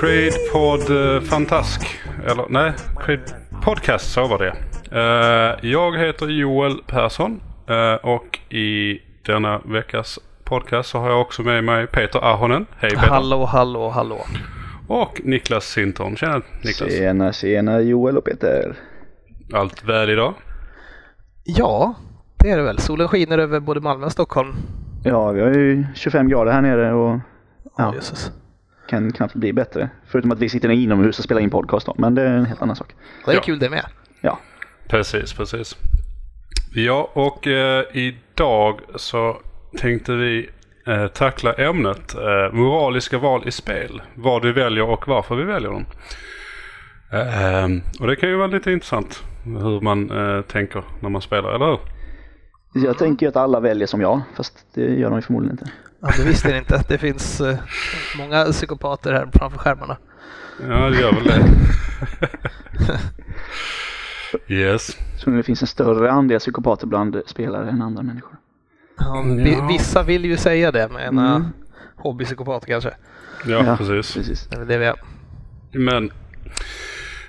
till Crade Pod eh, Fantask. Eller nej, Crade Podcast så var det. Eh, jag heter Joel Persson eh, och i denna veckas podcast så har jag också med mig Peter Ahonen. Hej Peter. Hallå, hallå, hallå. Och Niklas Sintorn. Tjena Niklas. Tjena, tjena Joel och Peter. Allt väl idag? Ja, det är det väl. Solen skiner över både Malmö och Stockholm. Ja, vi har ju 25 grader här nere och Ja, Ja. jösses. Kan knappt bli bättre. Förutom att vi sitter inomhus och spelar in podcast då, men det är en helt annan sak. Det är Ja. kul det med. Ja, Precis, precis. Ja, och eh, idag så tänkte vi eh, tackla ämnet eh, moraliska val i spel. Vad vi väljer och varför vi väljer dem. Eh, och det kan ju vara lite intressant hur man eh, tänker när man spelar, eller hur? jag tänker ju att alla väljer som jag, fast det gör de ju förmodligen inte. Ja, det visste inte. Det finns eh, många psykopater här framför skärmarna. Ja, det gör väl det. yes. Så det finns en större andel psykopater bland spelare än andra människor. Ja, vi, Ja. vissa vill ju säga det med en Mm. hobbypsykopat kanske. Ja, Ja. precis. Precis. Det är det vi är. Men,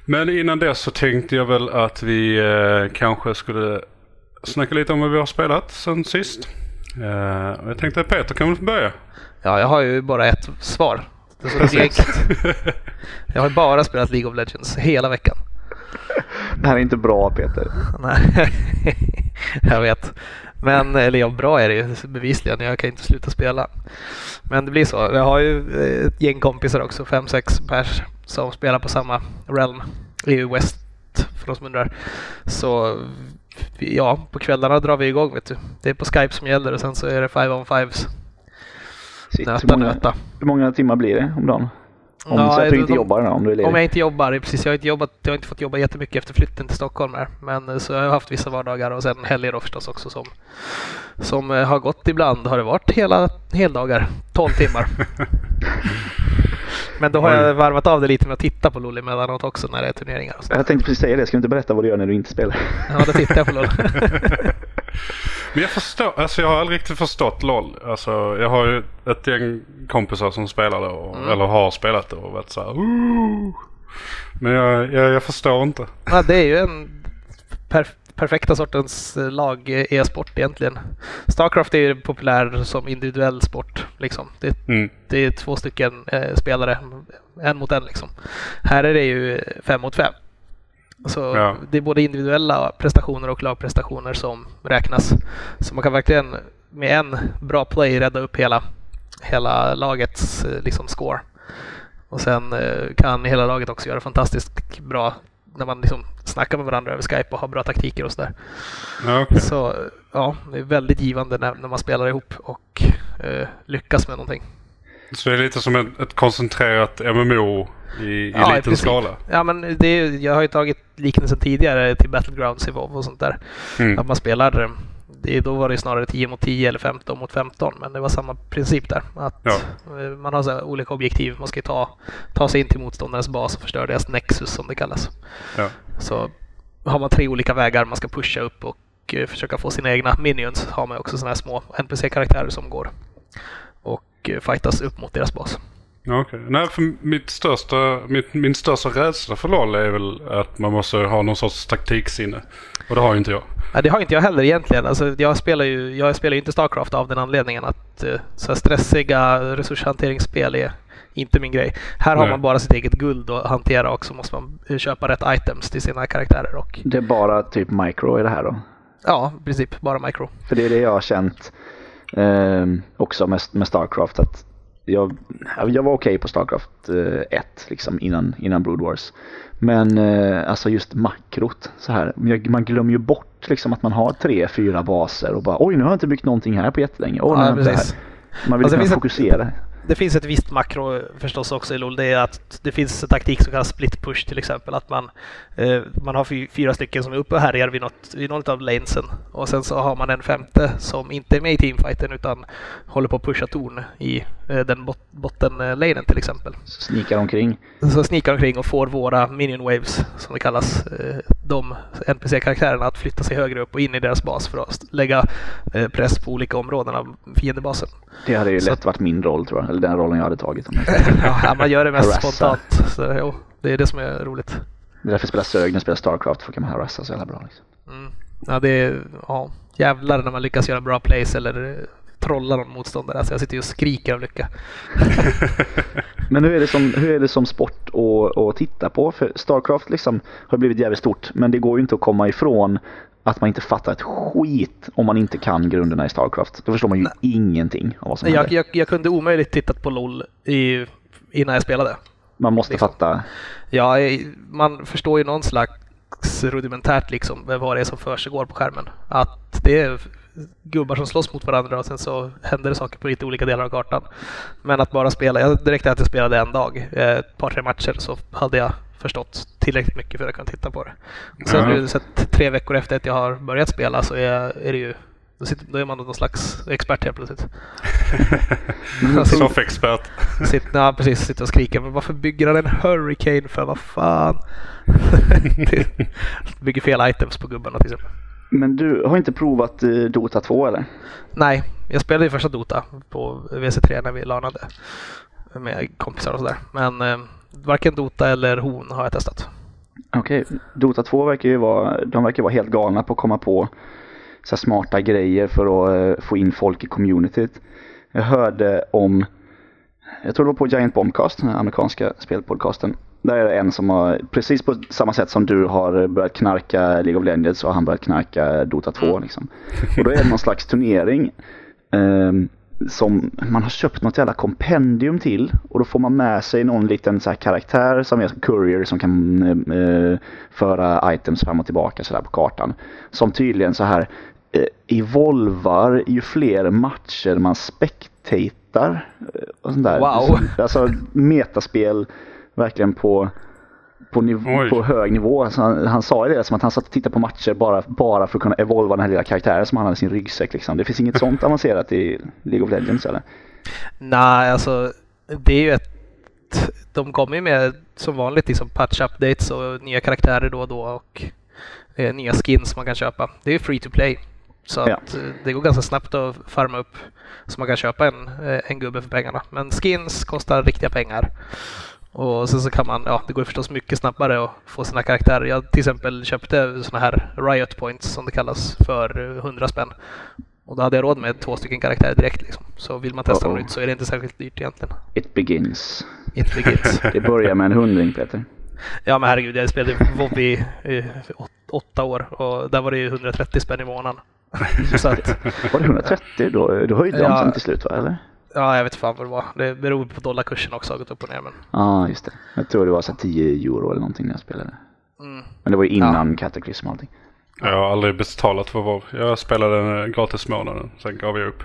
men innan dess så tänkte jag väl att vi eh, kanske skulle snacka lite om vad vi har spelat sen sist. Och jag tänkte att Peter kan väl få börja? Ja, jag har ju bara ett svar. Det är så. Jag har ju bara spelat League of Legends hela veckan. Det här är inte bra Peter. Nej, jag vet. Men, eller ja, bra är det ju bevisligen. Jag kan inte sluta spela. Men det blir så. Jag har ju eh, ett gäng kompisar också, fem sex pers, som spelar på samma realm. EU West, för de som undrar. Så ja, på kvällarna drar vi igång vet du. Det är på Skype som gäller och sen så är det five on fives. Shit, hur, Nöta, många, nöta. hur många timmar blir det om dagen? Om Ja, så att du inte de- jobbar då, om du är ledig? Om jag inte jobbar, precis. Jag har inte, jobbat, jag har inte fått jobba jättemycket efter flytten till Stockholm här. Men eh, så jag har haft vissa vardagar och sen helger då förstås också som, som eh, har gått ibland. Har det varit hela heldagar, 12 timmar. Men då har jag varvat av det lite med att titta på LOL emellanåt också när det är turneringar och sånt. Jag tänkte precis säga det, ska du inte berätta vad du gör när du inte spelar? Ja, då tittar jag på LOL. Men jag förstår, alltså jag har aldrig riktigt förstått LOL. Alltså jag har ju ett gäng kompisar som spelar det och, eller har spelat det och varit så här, "Ooh." Men jag, jag, jag förstår inte. Ja, det är ju en per, perfekta sortens eh, lag eh, e-sport egentligen. Starcraft är ju populär som individuell sport. Liksom. Det, Mm. det är två stycken eh, spelare, en mot en liksom. Här är det ju fem mot fem. Så Ja. det är både individuella prestationer och lagprestationer som räknas. Så man kan verkligen med en bra play rädda upp hela, hela lagets eh, liksom, score. Och sen eh, kan hela laget också göra fantastiskt bra när man liksom snackar med varandra över Skype och har bra taktiker och sådär. Ja, okej. Så ja, det är väldigt givande när, när man spelar ihop och eh, lyckas med någonting. Så det är lite som ett, ett koncentrerat MMO i, i Ja, i liten princip. skala. Ja, men det är, jag har ju tagit liknelsen tidigare till Battlegrounds i WoW och sånt där. Mm. Att man spelar, det, då var det snarare 10 mot 10 eller 15 mot 15, men det var samma princip där. Att Ja. eh, Man har så olika objektiv, man ska ta, ta sig in till motståndarens bas och förstöra deras Nexus som det kallas. Ja. Så har man tre olika vägar man ska pusha upp och eh, försöka få sina egna minions har man också sådana här små NPC-karaktärer som går och eh, fightas upp mot deras bas. Okej. Nej, för mitt största, mitt, min största rädsla för LOL är väl att man måste ha någon sorts taktiksinne. Och det har ju inte jag. Ja, det har inte jag heller egentligen. Alltså, jag, spelar ju, jag spelar ju inte Starcraft av den anledningen att eh, så här stressiga resurshanteringsspel är inte min grej. Här har Nej. man bara sitt eget guld att hantera och så måste man eh, köpa rätt items till sina karaktärer. Och, Det är bara typ micro i det här då? ja, i princip bara micro. För det är det jag har känt eh, också med, med Starcraft. Att jag, jag var okej på Starcraft eh, 1 liksom innan, innan Brood Wars. Men eh, alltså just makrot så här. Man glömmer ju bort liksom att man har tre, fyra baser och bara oj nu har jag inte byggt någonting här på jättelänge. Oj, nu Ja, precis. Man vill Alltså, kunna finns ett- fokusera. Det finns ett visst makro förstås också i LOL. Det är att det finns en taktik som kallas split push till exempel. Att man, eh, man har fy, fyra stycken som är uppe och härjar vid, något, vid något av lanesen. Och sen så har man en femte som inte är med i teamfighten utan håller på att pusha torn i eh, den bot, botten-lanen till exempel. Snikar omkring. Så snikar omkring och får våra minion waves, som det kallas, eh, de NPC-karaktärerna att flytta sig högre upp och in i deras bas för att lägga eh, press på olika områden av fiendebasen. Det hade ju Så lätt varit min roll tror jag. Eller den rollen jag hade tagit. Om jag- Ja, man gör det mest Harassa. spontant. Så, jo, det är det som är roligt. Det är därför jag spelar sög när jag spelar Starcraft. För kan man harassa så jävla bra. Liksom. Mm. Ja, det är ja, jävlar när man lyckas göra bra plays eller eh, trolla någon motståndare. Alltså jag sitter ju och skriker av lycka. Men hur är det som, hur är det som sport att, att titta på? För Starcraft liksom har blivit jävligt stort. Men det går ju inte att komma ifrån att man inte fattar ett skit om man inte kan grunderna i Starcraft. Då förstår man ju ingenting av vad som Jag, händer. jag, jag kunde omöjligt tittat på LOL i, innan jag spelade. Man måste liksom. fatta. Ja, man förstår ju någon slags rudimentärt liksom vad det är som försiggår på skärmen. Att det är gubbar som slåss mot varandra och sen så händer det saker på lite olika delar av kartan. Men att bara spela, jag direkt att jag spelade en dag, eh, ett par tre matcher så hade jag förstått tillräckligt mycket för att kunna titta på det. Sen Ja. nu sett tre veckor efter att jag har börjat spela så är, är det ju då, sitter, då är man någon slags expert helt plötsligt. Soffexpert. Sitter, ja, precis, sitter och skriker. Men varför bygger han en hurricane för? Vad fan? bygger fel items på gubbarna till exempel. Men du har inte provat eh, Dota 2 eller? Nej, jag spelade ju första Dota på WC3 när vi lanade med kompisar och sådär. Men eh, varken Dota eller Hon har jag testat. Okej, Dota 2 verkar ju vara, de verkar vara helt galna på att komma på så här smarta grejer för att eh, få in folk i communityt. Jag hörde om, jag tror det var på Giant Bombcast, den amerikanska spelpodcasten. Där är det en som har, precis på samma sätt som du har börjat knarka League of Legends så har han börjat knarka Dota 2 liksom. Och då är det någon slags turnering ehm, som man har köpt något jävla kompendium till och då får man med sig någon liten så karaktär som är som courier som kan eh, föra items fram och tillbaka så där på kartan. Som tydligen så här eh, evolvar ju fler matcher man spectatar. eh, Och sånt där. Wow. Alltså metaspel verkligen på på, niv- på hög nivå. Så han, han sa ju det som att han satt och tittade på matcher bara, bara för att kunna evolva den här lilla karaktären som han hade i sin ryggsäck. Liksom. Det finns inget sånt avancerat i League of Legends eller? Nej, alltså det är ju ett... De kommer ju med som vanligt liksom patch updates och nya karaktärer då och då och eh, nya skins man kan köpa. Det är ju free to play. Så Ja. att eh, det går ganska snabbt att farma upp så man kan köpa en, eh, en gubbe för pengarna. Men skins kostar riktiga pengar. Och sen så kan man, ja det går förstås mycket snabbare att få sina karaktärer. Jag till exempel köpte såna här Riot Points som det kallas för eh, 100 spänn. Och då hade jag råd med två stycken karaktärer direkt liksom. Så vill man testa Uh-oh. något nytt så är det inte särskilt dyrt egentligen. It begins. It begins. Det börjar med en hundring Peter. ja men herregud, jag spelade WoW i åt, åtta år och där var det ju 130 spänn i månaden. så att, Var det 130? Då, då höjde de Ja. sen till slut va? Eller? Ja jag vet fan vad det var. Det beror på dollarkursen också, har gått upp och ner men. Ja, just det. Jag tror det var så här 10 euro eller någonting när jag spelade. Mm. Men det var ju innan Cataclysm och allting. Jag har aldrig betalat för WoW. Jag spelade gratis månaden. Sen gav jag upp.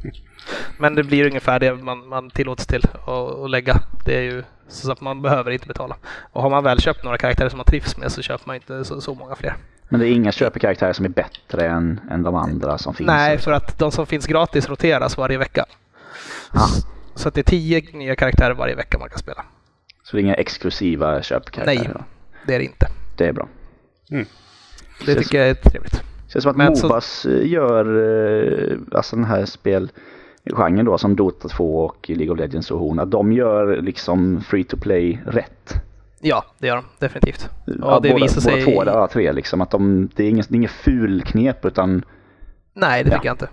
Men det blir ungefär det man, man tillåts till att, lägga. Det är ju så att man behöver inte betala. Och har man väl köpt några karaktärer som man trivs med så köper man inte så, så många fler. Men det är inga köpekaraktärer som är bättre än, än de andra som finns? Nej, för att de som finns gratis roteras varje vecka. Så att det är tio nya karaktärer varje vecka man kan spela. Så det är inga exklusiva köpkaraktärer? Nej. då? Det är det inte. Det är bra. Det Känns- tycker jag är trevligt. Känns som att Men så- Mobas eh, gör eh, alltså den här spelgenren då som Dota 2 och League of Legends och Horn. Att de gör liksom free to play rätt. Ja, det gör de definitivt. Ja, Ja, det båda, visar sig... båda två, alla tre liksom. Att de, det är inget, det är inget ful knep utan Nej, det Ja. tycker jag inte.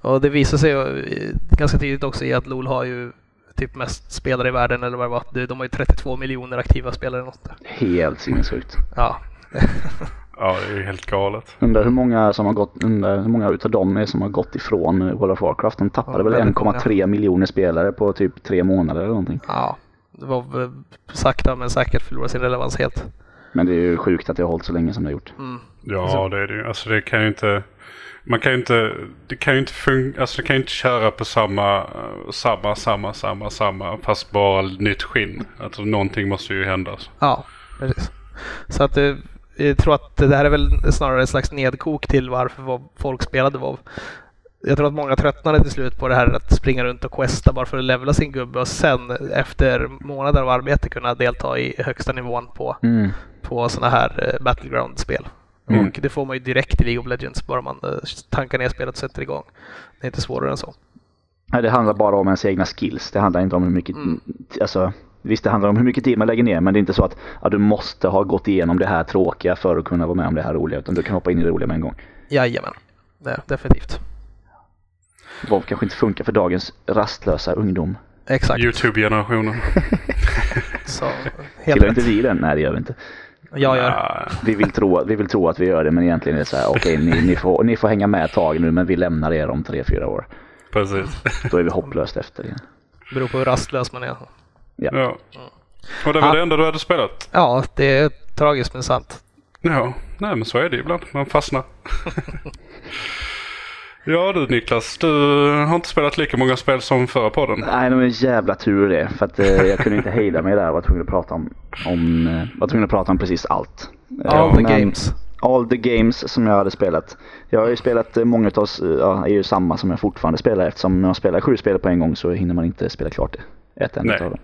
Och det visar sig ju, eh, ganska tidigt också i att LOL har ju typ mest spelare i världen eller vad det var. De- De har ju 32 miljoner aktiva spelare. Något helt sinnessjukt. Ja. Ja, det är ju helt galet. Undrar hur många som har gått, undrar hur många utav dem är som har gått ifrån World of Warcraft. De tappade Ja, väl väldigt 1,3 miljoner spelare på typ tre månader eller någonting. ja. Det var väl sakta men säkert förlorat sin relevans helt. Men det är ju sjukt att det har hållit så länge som det har gjort. Ja, det är det ju. Alltså det kan ju inte... Man kan ju inte... Det kan ju inte funka... Alltså det kan ju inte köra på samma, samma, samma, samma, samma. Fast bara nytt skinn. Alltså någonting måste ju hända. alltså. Ja, precis. Så att eh, jag tror att det här är väl snarare ett slags nedkok till varför folk spelade WoW. Jag tror att många tröttnade till slut på det här att springa runt och questa bara för att levla sin gubbe och sen efter månader av arbete kunna delta i högsta nivån på, Mm. på sådana här eh, Battleground-spel. Mm. Och det får man ju direkt i League of Legends bara man eh, tankar ner spelet och sätter igång. Det är inte svårare än så. Nej, det handlar bara om ens egna skills. Det handlar inte om hur mycket, Mm. alltså visst det handlar om hur mycket tid man lägger ner men det är inte så att ja, du måste ha gått igenom det här tråkiga för att kunna vara med om det här roliga utan du kan hoppa in i det roliga med en gång. Jajamän, det, definitivt. WoW kanske inte funkar för dagens rastlösa ungdom. Exakt. YouTube-generationen. Så, Tillhör inte vi den? Nej det gör vi inte. Jag gör. Vi vill tro, vi vill tro att vi gör det men egentligen är det så här okej ni, ni, får, ni får hänga med ett tag nu men vi lämnar er om tre, fyra år. precis. Då är vi hopplöst efter igen. Beror på hur rastlös man är. Ja. Och det var Ah. det enda du hade spelat? Ja, det är tragiskt men sant. Ja, nej men så är det ibland. Man fastnar. ja du Niklas, du har inte spelat lika många spel som förra podden. Nej, det var en jävla tur det. För att eh, jag kunde inte hejda mig där och var tvungen att prata om, om, eh, var tvungen att prata om precis allt. All the men- games. All the games som jag hade spelat. Jag har ju spelat eh, många av oss, ja, är ju samma som jag fortfarande spelar eftersom när man spelar sju spel på en gång så hinner man inte spela klart det. Ett enda av dem.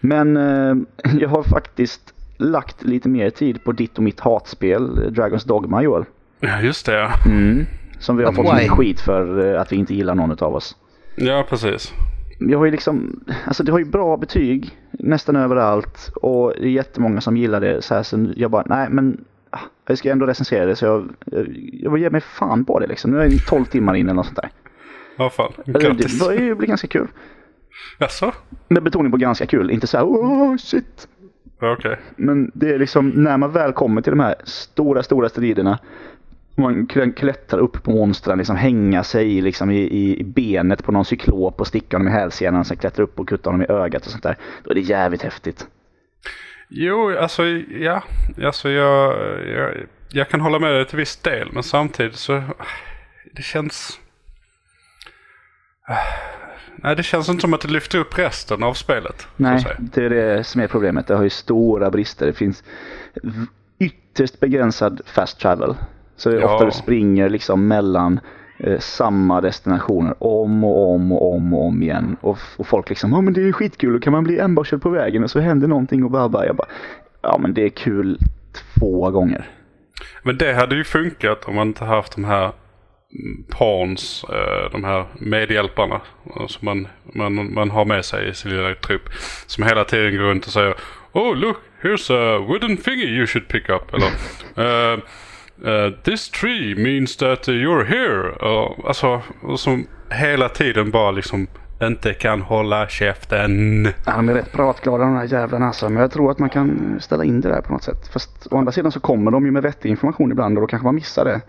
Men eh, jag har faktiskt lagt lite mer tid på ditt och mitt hatspel, Dragons Dogma Joel. Ja, just det. Mm. Som vi har But fått why? mycket skit för eh, att vi inte gillar någon av oss. Ja, precis. Jag har ju liksom, alltså det har ju bra betyg nästan överallt och det är jättemånga som gillar det. Så, här, så jag bara, nej men ah, jag ska ändå recensera det så jag, jag, jag vill ge mig fan på det liksom. Nu är jag 12 timmar in eller något sånt där. Ja, fan. Alltså, det Grattis. var ju blir ganska kul. Jaså? Med betoning på ganska kul, inte så här oh shit. Okej. Men det är liksom när man väl kommer till de här stora, stora striderna. Man kan klättra upp på monstren, liksom hänga sig liksom i, i, benet på någon cyklop och sticka honom i hälsenan. Sen klättra upp och kutta honom i ögat och sånt där. Då är det jävligt häftigt. Jo, alltså ja. Alltså jag, jag, jag kan hålla med dig till viss del. Men samtidigt så, det känns... Nej, det känns inte som att det lyfter upp resten av spelet. Nej, det är det som är problemet. Det har ju stora brister. Det finns ytterst begränsad fast travel. Så det är Ja. ofta du springer liksom mellan eh, samma destinationer om och om och om och om igen. Och, och folk liksom, ja men det är skitkul, då kan man bli ambushad på vägen och så händer någonting och bara, bara. Jag bara, ja men det är kul två gånger. Men det hade ju funkat om man inte haft de här mm, pawns, eh, de här medhjälparna eh, som man, man, man har med sig i sin lilla trupp. Som hela tiden går runt och säger Oh look, here's a wooden thingy you should pick up. Eller eh, This tree means that you're here. Uh, alltså, och som hela tiden bara liksom inte kan hålla käften. Ja, de är rätt pratglada de här jävlarna alltså. Men jag tror att man kan ställa in det där på något sätt. Fast å andra sidan så kommer de ju med vettig information ibland och då kanske man missar det.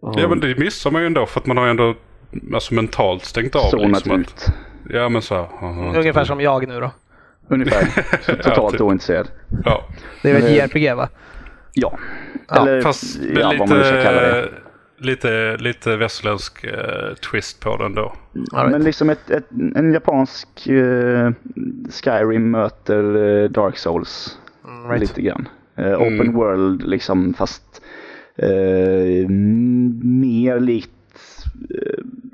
Och Ja men det missar man ju ändå för att man har ändå alltså, mentalt stängt av. zonat liksom, att- ut. Ja men så. aha. Ungefär som jag nu då. Ungefär. Totalt typ. ointresserad. Ja. Det är väl Men- JRPG va? Ja. Ja, Eller Fast ja, vad man nu ska kalla det. lite, lite, lite västerländsk eh, twist på den då. Men liksom ett, ett, en japansk eh, Skyrim möter eh, Dark Souls Mm, right. lite grann. Mm. Open World liksom fast mer likt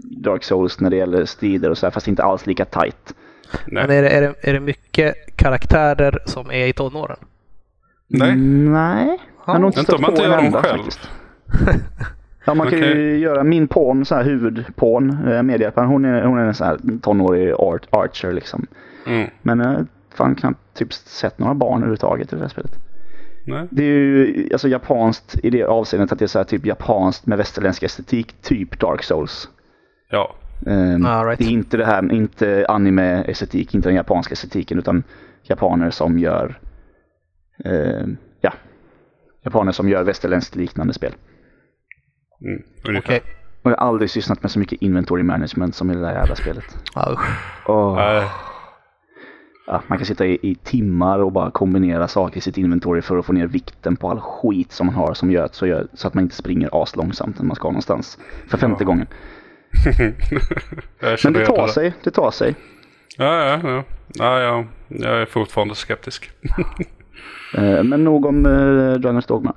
Dark Souls när det gäller strider och så här, fast inte alls lika tight. Nej. Men är det, är, det, är det mycket karaktärer som är i tonåren? Nej. Nej, jag har nog inte Inte stött man inte på gör en dem enda själv. faktiskt. Ja, man kan ju Okej. göra min pawn, så här huvudpawn, eh, medhjälparen, hon är, hon är en sån här tonårig art, archer liksom. Mm. Men jag har fan knappt typ sett några barn överhuvudtaget i det här spelet. Nej. Det är ju alltså japanskt i det avseendet att det är så här typ japanskt med västerländsk estetik, typ Dark Souls. Ja. Ehm, Ah, right. Det är inte det här, inte anime-estetik, inte den japanska estetiken utan japaner som gör, ehm, ja, japaner som gör västerländskt liknande spel. Mm. Ungefär. Okej. Och jag har aldrig sysslat med så mycket inventory management som i det där jävla spelet. Åh. Nej. ja, man kan sitta i, i timmar och bara kombinera saker i sitt inventory för att få ner vikten på all skit som man har som gör, så, gör, så att man inte springer aslångsamt när man ska någonstans. För femte Ja. gången. Men det tar sig, det tar sig. Ja, ja, ja. ja, ja. Jag är fortfarande skeptisk. Eh, Men nog om eh, Dragon's Dogma.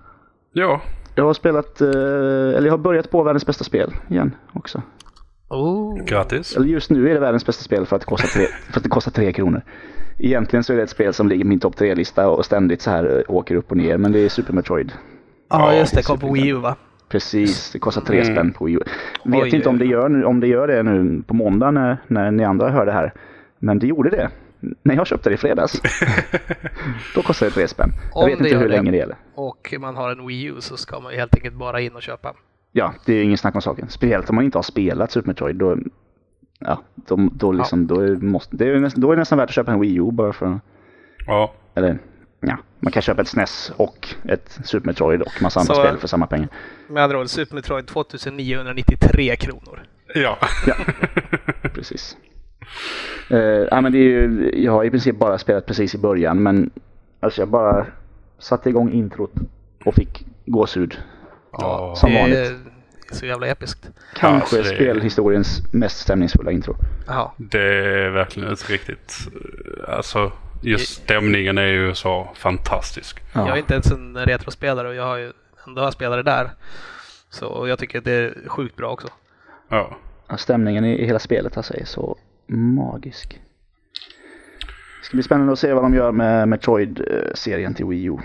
ja, Jag har spelat, eh, eller jag har börjat på världens bästa spel igen också. Oh. grattis. Eller just nu är det världens bästa spel för att det kostar tre, för att det kostar tre kronor. Egentligen så är det ett spel som ligger i min topp tre-lista och ständigt så här åker upp och ner. Men det är Super Metroid. Ja, Ja, just det. Kom på Wii U va? Precis, det kostar tre Mm. spänn på Wii U. Vet Oj, inte om det, gör, om det gör det nu på måndag när, när ni andra hör det här. Men det gjorde det. När jag köpte det i fredags. Då kostade det tre spänn. Jag vet inte hur det. länge det gäller. Och man har en Wii U så ska man ju helt enkelt bara in och köpa. Ja, det är ingen snack om saken. Speciellt om man inte har spelat Super Metroid. Då, ja, då, då, liksom, då, är, måste, det är, nästan, då är det nästan värt att köpa en Wii U bara för Ja, Eller ja, man kan köpa ett SNES och ett Super Metroid och massa andra Så- spel för samma pengar. Med andra ord, Super Metroid 2993 kronor. ja. Ja. Uh, ja, men det är ju, jag har i princip bara spelat precis i början men alltså jag bara satte igång introt och fick gåshud. Ja. Som det vanligt. är så jävla episkt. Kanske alltså det är- spelhistoriens mest stämningsfulla intro. Jaha. Det är verkligen ett riktigt... Alltså, just stämningen är ju så fantastisk. Ja. Jag är inte ens en retrospelare och jag har ju ändå har det där. Så jag tycker att det är sjukt bra också. Ja. Ja, stämningen i, i hela spelet alltså är så magisk. Det ska bli spännande att se vad de gör med Metroid-serien till Wii U.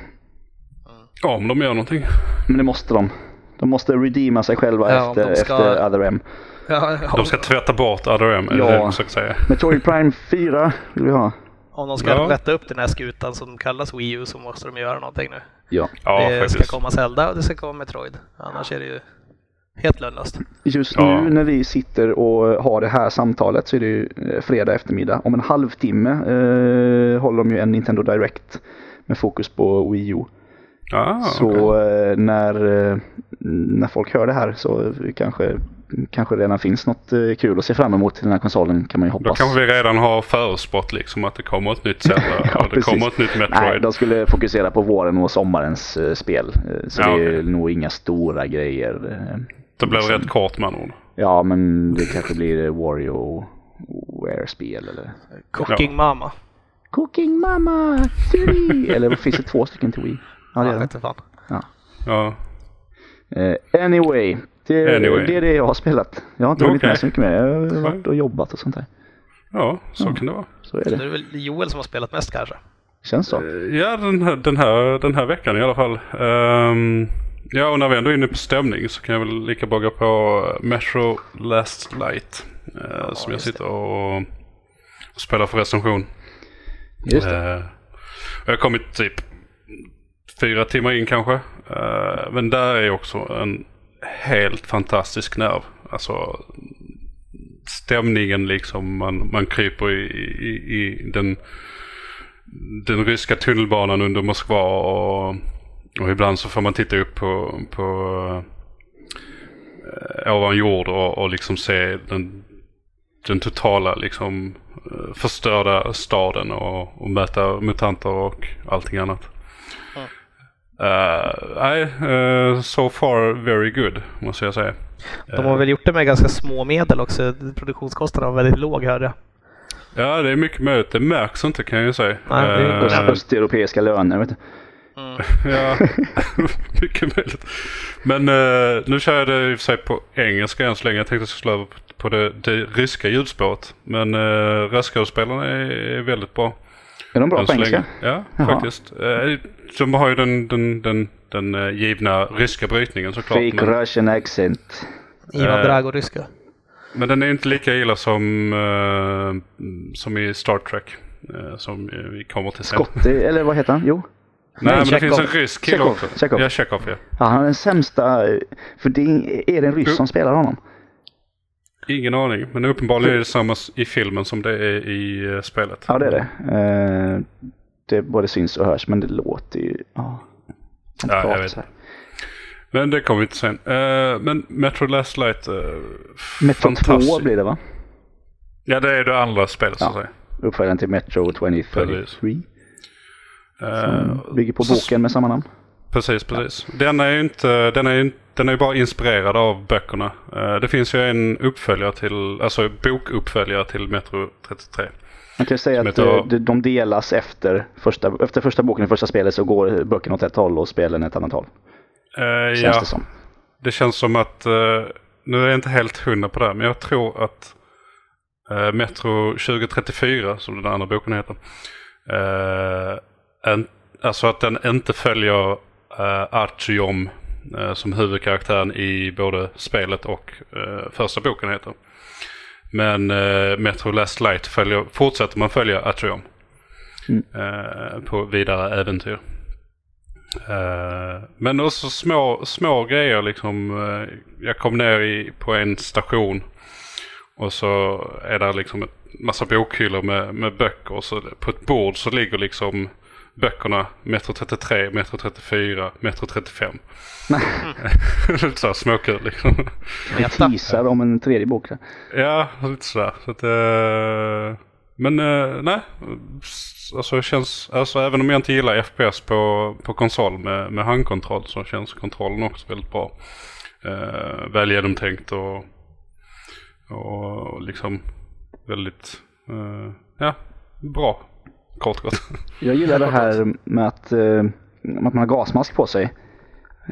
Om de gör någonting. Men det måste de. De måste redeema sig själva Ja, efter, de ska- efter Other M. Ja, De ska tvätta bort Other M, är det Ja. det försöker säga? Metroid Prime 4 vill vi ha. Om de ska Ja. rätta upp den här skutan som kallas Wii U så måste de göra någonting nu. Ja. Ja, det faktiskt. ska komma Zelda och det ska komma Metroid. Annars är det ju helt lönlöst. Just Ja. nu när vi sitter och har det här samtalet så är det ju eh, fredag eftermiddag. Om en halvtimme eh, håller de ju en Nintendo Direct med fokus på Wii U. Ah, så okej. eh, när, eh, när folk hör det här så kanske, kanske redan finns något kul att se fram emot till den här konsolen kan man ju Då hoppas. kanske vi redan har förutspått liksom att det kommer ett nytt Zelda Ja, och det precis. kommer ett nytt Nej, Metroid. de skulle fokusera på våren och sommarens spel. Så Ja, det är okej. nog inga stora grejer. Eh. det blev liksom- rätt kort med ord. Ja, men det kanske blir WarioWare-spel eller Cooking Ja. Mama. Cooking Mama 3! eller finns det två stycken till Wii? Ja, det Ja, är det. fan. Ja. Eh, anyway, det, Anyway. det är det jag har spelat. Jag har inte hunnit Okej. med så mycket mer. Jag har varit och jobbat och sånt där. ja, så kan det vara. Så är Så det. det är väl Joel som har spelat mest kanske? Känns så. Ja, den här, den här, den här veckan i alla fall. Ehm, ja, och när vi ändå är inne på stämning så kan jag väl lika bra gå på Metro Last Light. eh, som jag sitter och, och spelar för recension. Just det. Eh, jag har kommit typ fyra timmar in kanske. Eh, men där är också en helt fantastisk nerv. Alltså stämningen liksom. Man, man kryper i, i, i den, den ryska tunnelbanan under Moskva och, och ibland så får man titta upp på, på eh, ovan jord och, och liksom se den, den totala liksom eh, förstörda staden och, och möta mutanter och allting annat. Eh, Nej, eh, so far very good måste jag säga. De har väl gjort det med ganska små medel också. Produktionskostnaden var väldigt låg hörde jag. Ja, det är mycket möjligt. Det märks inte kan jag ju säga. Nej, det är Öst, östeuropeiska löner, vet du. Ja, mycket möjligt. Men eh, nu kör jag det i och för sig på engelska än så länge. Jag tänkte att jag skulle slå över på det, det ryska ljudspåret. Men uh, röstskådespelarna är, är väldigt bra. Är de bra än på engelska? Ja, Jaha. faktiskt. Eh, de har ju den, den, den, den eh, givna ryska brytningen såklart. Fake Men, Russian accent. Ivan Eh, Drago ryska. men den är inte lika illa som, eh, som i Star Trek. eh, som eh, vi kommer till sen. Scotty, eller vad heter han? Jo. Nej, men det finns en rysk kille också. Chekhov. Ja, Chekhov ja. Ja, han är den sämsta. eh, För det är det en ryss Jo. som spelar honom. Ingen aning, men uppenbarligen är det samma i filmen som det är i eh, spelet. Ja, det är det. Eh, Det både syns och hörs, men det låter ju... Ja. Han Ja, jag vet. Men det kommer vi till sen. Eh, men Metro Last Light, uh, Metro 2 blir det va? Ja, det är det andra spelet så att Ja. säga. uppföljaren till Metro 2033. Eh, Bygger på så- boken med samma namn. Precis, precis. Den är ju inte, den är den är bara inspirerad av böckerna. Eh, det finns ju en uppföljare till, alltså bokuppföljare till Metro 33. Man kan ju säga Som att eh, de- de delas efter första, efter första boken i första spelet så går böckerna åt ett håll och spelen ett annat håll. Eh, Känns ja, det som. det känns som att, eh, nu är jag inte helt hundra på det, men jag tror att eh, Metro 2034, som den andra boken heter, eh, en, alltså att den inte följer eh, Artyom eh, som huvudkaraktären i både spelet och eh, första boken heter. Men eh, Metro Last Light följer, fortsätter man följa Artyom Mm. på vidare äventyr. Men också små, små grejer liksom. jag kom ner i, på en station och så är det liksom en massa bokhyllor med, med böcker. Och så på ett bord så ligger liksom böckerna Metro 33, Metro 34, Metro 35. Lite såhär småkul liksom. Meta. teasar om en tredje bok. där. Ja, lite sådär. Så att, eh, men eh, nej, alltså känns, alltså även om jag inte gillar FPS på, på konsol med, med handkontroll så känns kontrollen också väldigt bra. Uh, väl genomtänkt och, och liksom väldigt, eh, ja, bra. Kort gott. Jag gillar det här med att, eh, att man har gasmask på sig.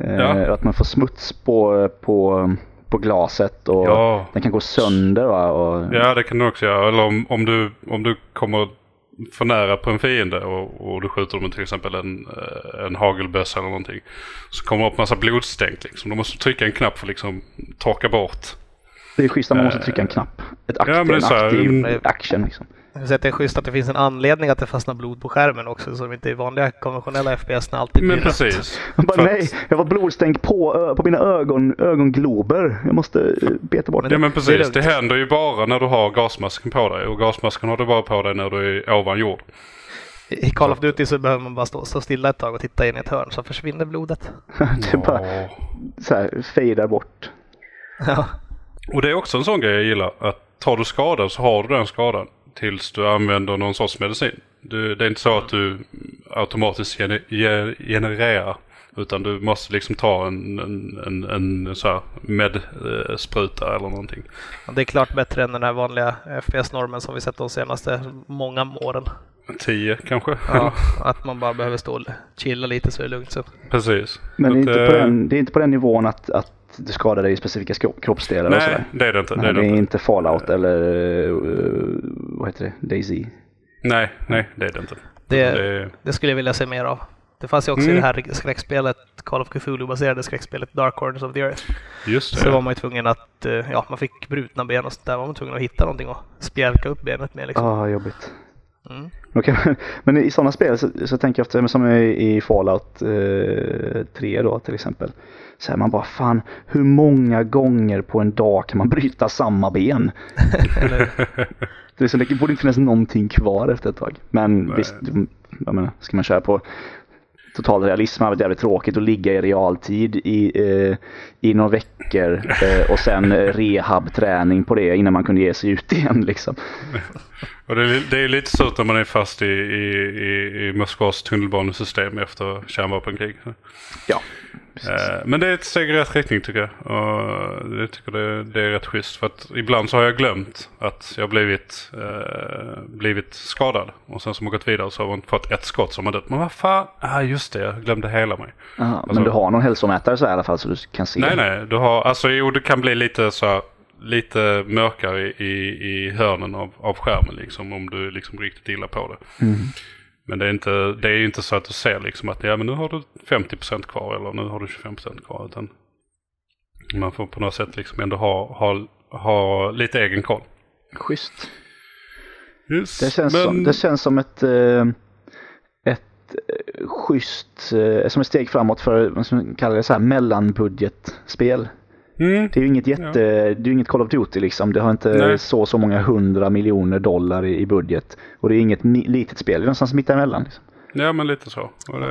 Eh, Ja. Att man får smuts på, på, på glaset och Ja. den kan gå sönder. Va? Och, Ja, det kan du också göra. Eller om, om, du, om du kommer för nära på en fiende och, och du skjuter med till exempel en, eh, en hagelbössa eller någonting. Så kommer det upp massa blodstänk liksom. Du måste trycka en knapp för att liksom torka bort. Det är schysst att man måste trycka en knapp. Ett aktiv, Ja, men det är en så här, aktiv mm. action liksom. Jag säga att det är schysst att det finns en anledning att det fastnar blod på skärmen också, som inte i vanliga konventionella FPS när alltid Men blir precis. Man bara, nej, jag var blodstänk på, på mina ögon, ögonglober. Jag måste eh, beta bort Men Ja det. men Det är precis. lugnt. Det händer ju bara när du har gasmasken på dig. Och gasmasken har du bara på dig när du är ovan jord. I Call of Duty så behöver man bara stå, stå stilla ett tag och titta in i ett hörn så försvinner blodet. det är bara så här, fejdar bort. Ja. Och det är också en sån grej jag gillar. Att tar du skada så har du den skadan. Tills du använder någon sorts medicin. Du, det är inte så att du automatiskt gener, ge- genererar. Utan du måste liksom ta en, en, en, en så här med-spruta eller någonting. Det är klart bättre än den här vanliga FPS-normen som vi sett de senaste många åren. Tio kanske? Ja, att man bara behöver stå och chilla lite så är det lugnt sen. Precis. Men det är, inte på eh, den, det är inte på den nivån att, att du skadar dig i specifika kroppsdelar och Nej, sådär. det är det inte. Det Nej, är det det är inte. inte Fallout eller uh, vad heter det? Daisy. Nej, nej, det är det inte. Det, Det- det skulle jag vilja se mer av. Det fanns ju också i Mm. det här skräckspelet, Call of Cthulhu-baserade skräckspelet Dark Corners of the Earth. Just Så det. var man ju tvungen att, eh, ja, man fick brutna ben och sånt där var man tvungen att hitta någonting och spjälka upp benet med liksom. Ah, jobbigt. Mm. Okej, men i sådana spel så, så tänker jag ofta, som i, i Fallout eh, 3 då till exempel. Så här, man bara fan, hur många gånger på en dag kan man bryta samma ben? Det, är så, det borde inte finnas någonting kvar efter ett tag. Men Nej. visst, jag menar, ska man köra på total realism hade det varit jävligt tråkigt att ligga i realtid i, eh, i några veckor eh, och sen eh, rehabträning på det innan man kunde ge sig ut igen liksom. Och det, är, det är lite surt när man är fast i, i, i, i Moskvas tunnelbanesystem efter kärnvapenkrig. Ja, Eh, Men det är ett steg i rätt riktning tycker jag. Och jag tycker det, det är rätt schysst. För att ibland så har jag glömt att jag blivit, eh, blivit skadad. Och sen så har gått vidare så har man fått ett skott som har dött. Men vad fan, ah, just det, jag glömde hela mig. Aha, Alltså- men du har någon hälsomätare så här, i alla fall så du kan se. Nej, nej. Du har, alltså jo, det kan bli lite så här, lite mörkare i, i, i hörnen av, av skärmen liksom. Om du är liksom riktigt illa på det. Mm. Men det är, inte, det är inte så att du ser liksom att ja, men nu har du 50% kvar eller nu har du 25% kvar. Utan man får på något sätt liksom ändå ha, ha, ha lite egen koll. Schysst. Yes, Det känns, som, det känns som ett, eh, ett eh, schysst, eh, som ett steg framåt för, vad ska man kalla det, så här mellanbudgetspel. Mm. Det är ju inget jätte, det är inget Call of Duty liksom. Det har inte Nej. så så många hundra miljoner dollar i, i budget. Och det är inget litet spel, det är någonstans mittemellan. Liksom. Ja, men lite så. Och det,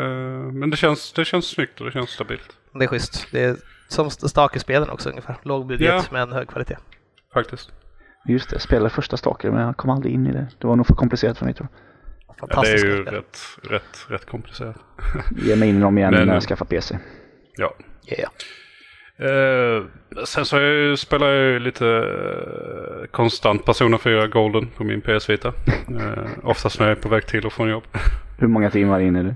men det känns, det känns snyggt och det känns stabilt. det är schysst. Det är som Stalker-spelen också ungefär. Låg budget Ja. men hög kvalitet. Faktiskt. Just det, jag spelade första Stalker men jag kom aldrig in i det. Det var nog för komplicerat för mig tror Ja, det är ju spel. rätt, rätt, rätt komplicerat. jag. Ge mig in i dem igen Men- när jag skaffar PC. Ja. Yeah. Eh, sen så jag spelar jag ju lite eh, konstant Persona 4 Golden på min PS Vita. Uh, oftast när jag är på väg till och från jobb. Hur många timmar in är du?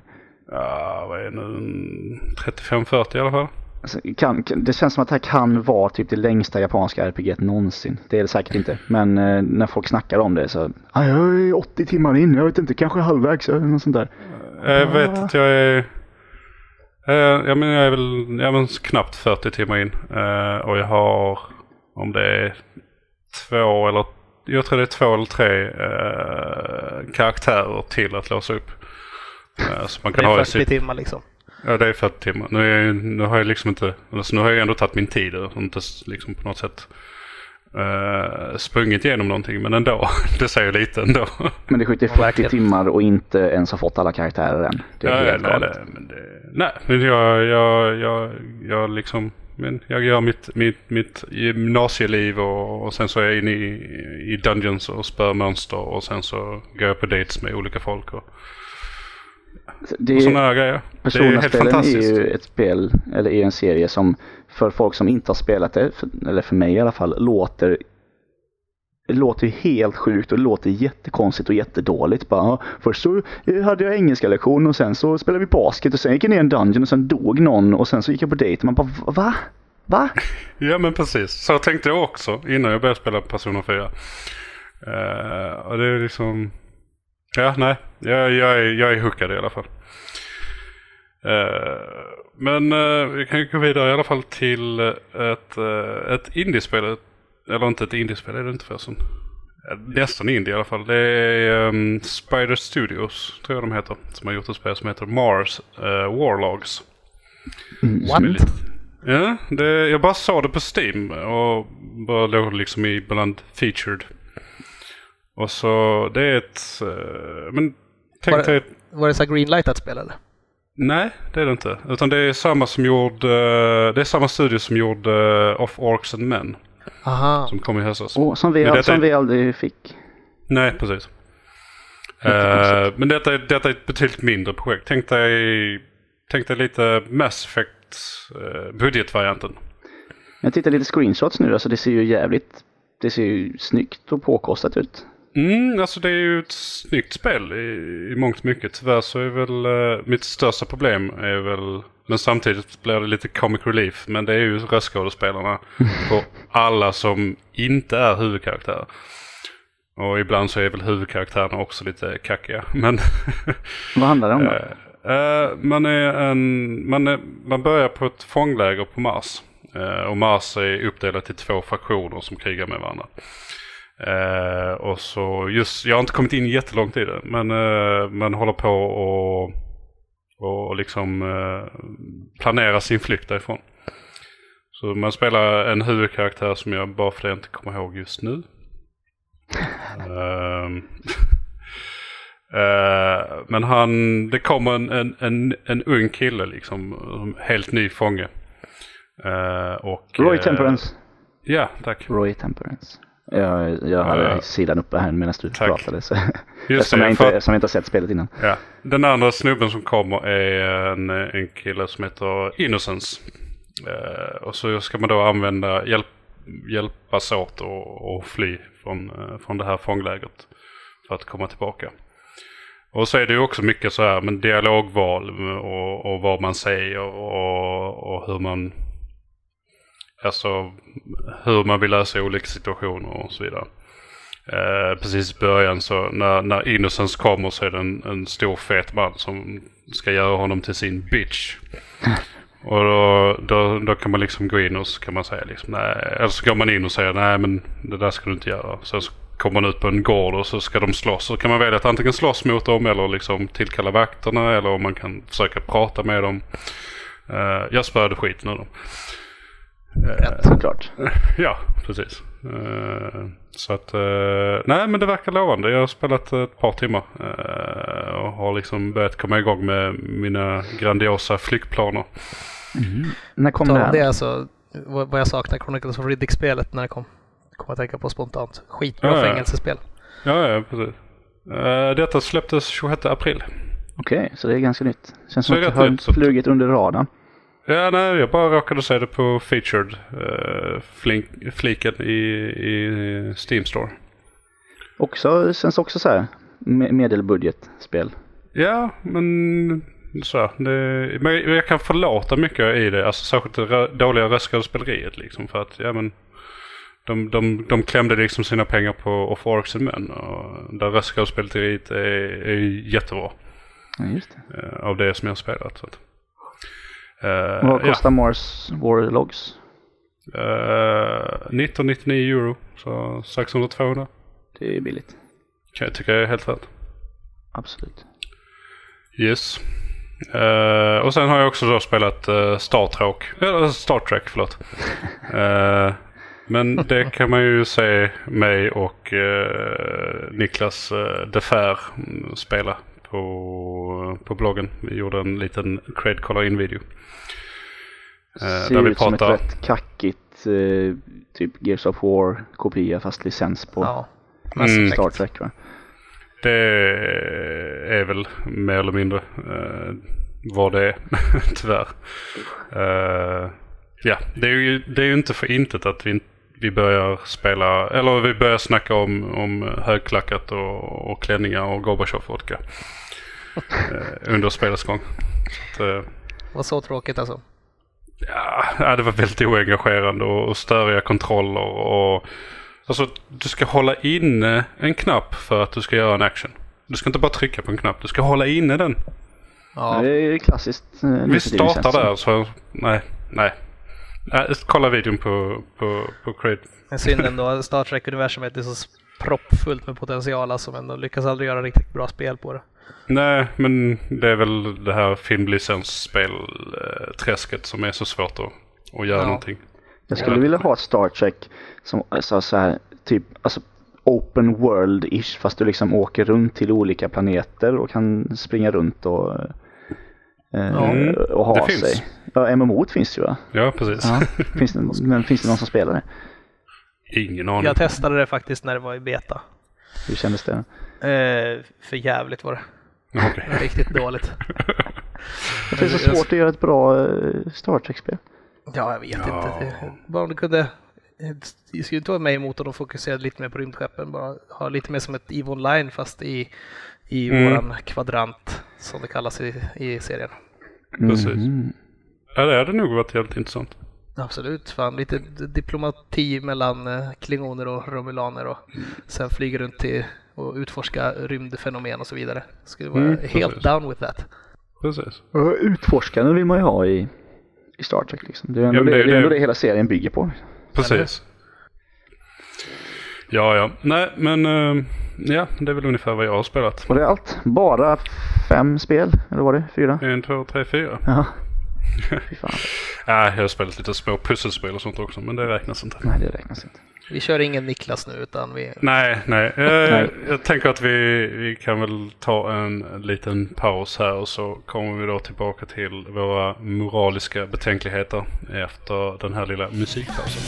Ja, vad är det nu? 35-40 i alla fall. Alltså, kan, kan- det känns som att det här kan vara typ det längsta japanska RPG någonsin. Det är det säkert inte. Men eh, när folk snackar om det så, ah, jag är 80 timmar in, jag vet inte, kanske halvvägs eller något sånt där. Jag vet att jag är... Uh, jag, menar, jag är väl jag är väl knappt 40 timmar in. Eh, och jag har, om det är två eller... Jag tror det är två eller tre eh, karaktärer till att låsa upp. Eh, så man Det kan ha är i 40 sitt... timmar liksom. Ja, det är 40 timmar. Nu, är jag, nu har jag liksom inte... Alltså, nu har jag ändå tagit min tid och inte liksom på något sätt uh, sprungit igenom någonting. Men ändå. det säger lite ändå. Men det skjuter Ja, 40 verkligen. timmar och inte ens har fått alla karaktärer än. Det är Ja, helt nej, galet. nej, men det, nej, men jag, jag, jag, jag liksom, men jag gör mitt, mitt, mitt gymnasieliv och, och sen så är jag inne i, i Dungeons och spör monster och sen så går jag på dates med olika folk och, Det och sådana grejer. Det är helt är ju ett spel, eller är en serie som för folk som inte har spelat det, för, eller för mig i alla fall, låter låter ju helt sjukt och det låter jättekonstigt och jättedåligt. Bara, först så eh, hade jag engelska lektion och sen så spelade vi basket och sen gick jag ner i en dungeon och sen dog någon och sen så gick jag på dejt och man bara va? Va? Ja men precis, så tänkte jag också innan jag började spela Persona 4. Uh, eh, och det är liksom, ja nej, jag, jag, är, jag är hookad i alla fall. Uh, men uh, vi kan gå vidare i alla fall till ett, uh, ett indiespel, eller inte ett indiespel är det inte förresten. Nästan indie i alla fall. Det är um, Spider Studios, tror jag de heter, som har gjort ett spel som heter Mars uh, Warlogs. Som är What? lite- Ja, det, jag bara sa det på Steam och bara låg liksom i bland featured. Och så det är ett... eh, men Var tänk det- dig... Var det så här greenlightat spel eller? Nej, det är det inte. Utan det är samma som gjorde... eh, det är samma studio som gjorde uh, Off Orcs and Men. Aha. Som kom i höstas. Åh, som, vi, Men detta som är- vi aldrig fick. Nej, precis. Eh, men detta är, detta är ett betydligt mindre projekt. Tänk dig, tänk dig lite Mass Effect uh, budgetvarianten. Jag tittar lite screenshots nu, alltså det ser ju jävligt, det ser ju snyggt och påkostat ut. Mm, alltså det är ju ett snyggt spel i, i mångt och mycket. Tyvärr så är väl eh, mitt största problem är väl, men samtidigt blir det lite comic relief, men det är ju röstskådespelarna på alla som inte är huvudkaraktärer. Och ibland så är väl huvudkaraktärerna också lite kackiga. Men Vad handlar det om då? Eh, man, är en, man, är, man börjar på ett fångläger på Mars. Eh, och Mars är uppdelat i två fraktioner som krigar med varandra. Eh, och så just, jag har inte kommit in jättelångt i det. Men eh, man håller på och, och liksom eh, planera sin flykt därifrån. Så man spelar en huvudkaraktär som jag bara för det inte kommer ihåg just nu. Ehm, Eh, men han, det kommer en, en, en, en ung kille liksom, helt ny fånge. Och, Roy Temperance. Ja, tack. Roy Temperance. Jag, jag hade Ja. sidan uppe här medan du Tack. pratade. Så. Just som, jag det, inte, för, som jag inte har sett spelet innan. ja. Den andra snubben som kommer är en, en kille som heter Innocence. Eh, och så ska man då använda, hjälp, hjälpas åt och, och fly från, eh, från det här fånglägret. För att komma tillbaka. Och så är det ju också mycket så här med dialogval och, och vad man säger och, och hur man Alltså hur man vill lösa olika situationer och så vidare. Eh, precis i början så när, när Innocence kommer så är det en, en stor fet man som ska göra honom till sin bitch. Och då, då, då kan man liksom gå in och så kan man säga liksom nej. Eller så går man in och säger nej men det där ska du inte göra. Sen så kommer man ut på en gård och så ska de slåss. Så kan man välja att antingen slåss mot dem eller liksom tillkalla vakterna eller om man kan försöka prata med dem. Eh, jag spöade skiten ur dem. Rätt. Såklart. Ja, precis. Eh, så att, eh, nej men det verkar lovande. Jag har spelat ett par timmar eh, och har liksom börjat komma igång med mina grandiosa flyktplaner. När kom Ta det det är alltså vad jag saknar Chronicles of Riddick-spelet när det kom. Kommer att tänka på spontant. Skitbra Ja, ja. fängelsespel. Ja, ja precis. Eh, detta släpptes 26 april. Okej, så det är ganska nytt. Känns som att det har flugit under radarn. Ja, nej, jag bara råkade se det på featured uh, flink, fliken i, i Steam Store. Också, känns också så här me- medelbudgetspel. Ja, men så. Det, men jag kan förlåta mycket i det. Alltså särskilt det dåliga röstskådespeleriet liksom. För att, ja men. De, de, de klämde liksom sina pengar på Of Orcs and Men. Och där röstskådespeleriet är, är jättebra. Ja, just det. eh, av det som jag har spelat. Så att, Och vad ja. kostar Mars Warlogs? Eh, 1999 euro. Så 600-200. Det är billigt. Kan jag tycka är helt rätt. Absolut. Yes. Eh, och sen har jag också då spelat uh, Star Trek. Eller Star Trek, förlåt. Eh, men det kan man ju se mig och uh, Niklas uh, Defer mm, spela på, på bloggen. Vi gjorde en liten cred kolla in video. Eh, där vi ut som ett rätt kackigt eh, typ Gears of War kopia fast licens på Ja. Mm. Star Trek va? Det är väl mer eller mindre eh, vad det är, tyvärr. Eh, ja, det är, ju, det är ju inte för intet att vi, vi börjar spela, eller vi börjar snacka om, om högklackat och, och klänningar och Gorbatjov-vodka eh, under spelets gång. Så att, eh, var så tråkigt alltså. Ja, det var väldigt oengagerande och, och störiga kontroller och... Alltså, du ska hålla inne en knapp för att du ska göra en action. Du ska inte bara trycka på en knapp, du ska hålla inne den. Ja. Det är klassiskt. eh, Vi startar där så... Nej, nej. Nej kolla videon på, på, på Creed. Men synd ändå, Star Trek-universumet är så proppfullt med potential alltså, men de lyckas aldrig göra riktigt bra spel på det. Nej, men det är väl det här filmlicensspel-träsket som är så svårt att, att göra Ja. någonting. Jag skulle vilja ha ett Star Trek som alltså, så här, typ alltså open world-ish fast du liksom åker runt till olika planeter och kan springa runt och, eh, Mm. och ha Det finns. sig. Ja, MMO finns ju va? Ja, precis. Ja. finns det, men finns det någon som spelar det? Ingen aning. Jag testade det faktiskt när det var i beta. Hur kändes det? Eh, för jävligt var det. Okej. Riktigt dåligt. Det är så svårt att göra ett bra eh, Star Trek-spel. Ja, jag vet Ja. inte. Bara om du kunde... Det skulle inte vara med i motorn och fokusera lite mer på rymdskeppen. Bara ha lite mer som ett EVE Online fast i, i Mm. våran kvadrant som det kallas i, i serien. Precis. Mhm. Ja, det hade nog varit jävligt intressant. Absolut, fan lite diplomati mellan eh, klingoner och romulaner och sen flyga runt till och utforska rymdfenomen och så vidare. Skulle vara Mm, helt precis. down with that. Precis. Och Utforskande vill man ju ha i, i Star Trek liksom. Det är ändå, Ja, det, det är det, är ändå det- det hela serien bygger på. Precis. Ja, ja. Nej, men eh, ja, det är väl ungefär vad jag har spelat. Och det är allt. Bara fem spel, eller var det? Fyra? En, två, tre, fyra. Ja. Fy fan. Ja, jag har spelat lite små pusselspel och sånt också, men det räknas inte. Nej, det räknas inte. Vi kör ingen Niklas nu utan vi... Nej, nej. Nej. Jag tänker att vi, vi kan väl ta en liten paus här och så kommer vi då tillbaka till våra moraliska betänkligheter efter den här lilla musikpausen.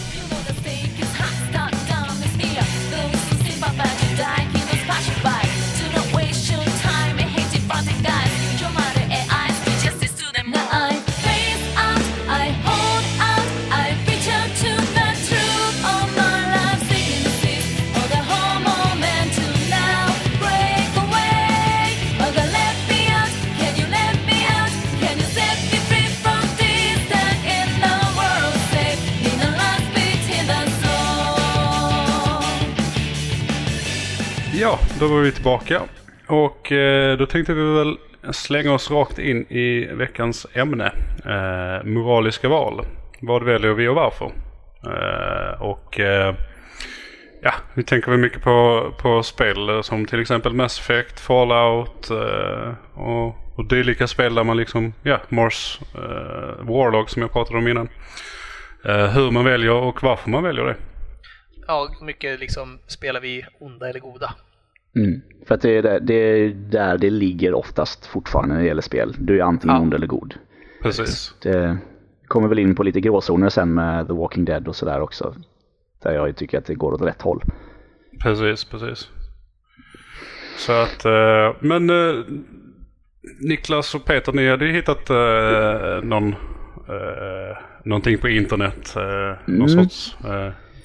Ja, då var vi tillbaka. Och eh, då tänkte vi väl slänga oss rakt in i veckans ämne. Eh, moraliska val. Vad väljer vi och varför? Eh, och eh, ja, vi tänker väl mycket på, på spel som till exempel Mass Effect, Fallout eh, och, och dylika spel där man liksom, ja, Mars eh, Warlog som jag pratade om innan. Eh, hur man väljer och varför man väljer det. Ja, mycket liksom spelar vi onda eller goda. Mm. För att det är, där, det är där det ligger oftast fortfarande när det gäller spel. Du är antingen Ja. ond eller god. Precis. Det kommer väl in på lite gråzoner sen med The Walking Dead och sådär också. där jag tycker att det går åt rätt håll. Precis, precis. Så att, eh, men eh, Niklas och Peter, ni hade ju hittat eh, någon, någonting på internet. Någon Mm. sorts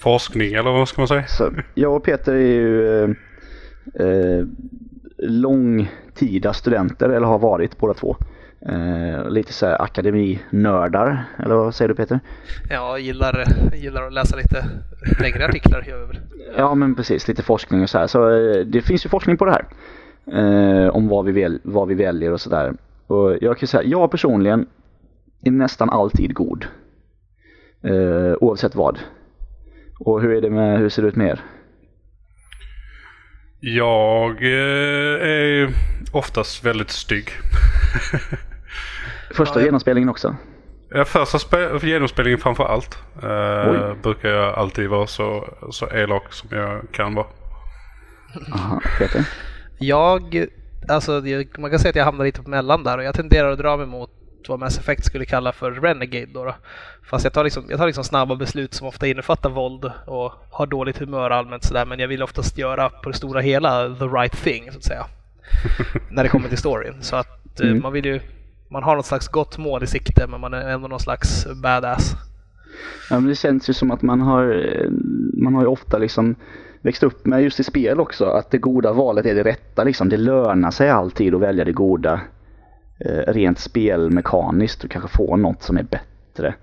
forskning eller vad ska man säga? Så jag och Peter är ju eh, långtida studenter, eller har varit båda två. Eh, lite så här akademinördar, eller vad säger du Peter? Jag gillar, gillar att läsa lite längre artiklar. Gör väl. Ja men precis, lite forskning och så här. Så eh, det finns ju forskning på det här. Eh, om vad vi, väl, vad vi väljer och sådär. Och jag kan säga, jag personligen är nästan alltid god. Eh, oavsett vad. Och hur är det med, hur ser det ut med er? Jag eh, är oftast väldigt stygg. Första Ja, genomspelningen också. Ja, första spe- genomspelningen framför allt. Eh, brukar jag alltid vara så, så elak som jag kan vara. Aha, Peter? Jag, alltså man kan säga att jag hamnar lite på mellan där och jag tenderar att dra mig mot vad Mass Effect skulle kalla för Renegade då. då. Fast jag tar, liksom, jag tar liksom snabba beslut som ofta innefattar våld och har dåligt humör allmänt sådär men jag vill oftast göra på det stora hela the right thing så att säga. när det kommer till storyn. Så att eh, Mm. man vill ju, man har något slags gott mål i sikte men man är ändå någon slags badass. Ja, men det känns ju som att man har, eh, man har ju ofta liksom växt upp med just i spel också att det goda valet är det rätta liksom. Det lönar sig alltid att välja det goda. Eh, rent spelmekaniskt och kanske få något som är bättre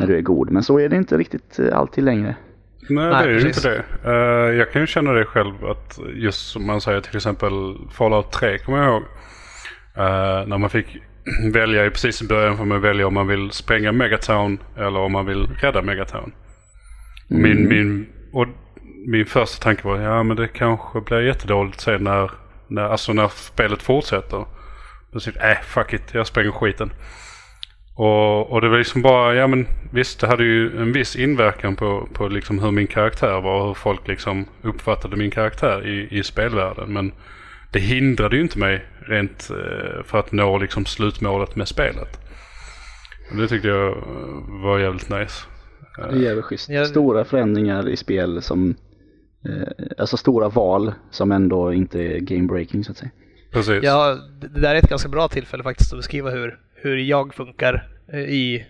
när du är god. Men så är det inte riktigt eh, alltid längre. Nej, Nej, det är ju precis. inte det. Eh, jag kan ju känna det själv att just som man säger till exempel Fallout 3 kommer jag ihåg. När man fick välja i precis i början får man välja om man vill spränga Megatown eller om man vill rädda Megatown. Och Min, min, och min första tanke var ja men det kanske blir jättedåligt sen när, när, alltså när spelet fortsätter. Jag, äh fuck it, jag spränger skiten. Och, och det var liksom bara, ja men visst det hade ju en viss inverkan på, på liksom hur min karaktär var och hur folk liksom uppfattade min karaktär i, i spelvärlden. Men det hindrade ju inte mig rent eh, för att nå liksom slutmålet med spelet. Och det tyckte jag var jävligt nice. Det är jävligt schysst. Jag- Stora förändringar i spel som, eh, alltså stora val som ändå inte är game breaking så att säga. Precis. Ja, det där är ett ganska bra tillfälle faktiskt att beskriva hur, hur jag funkar eh, i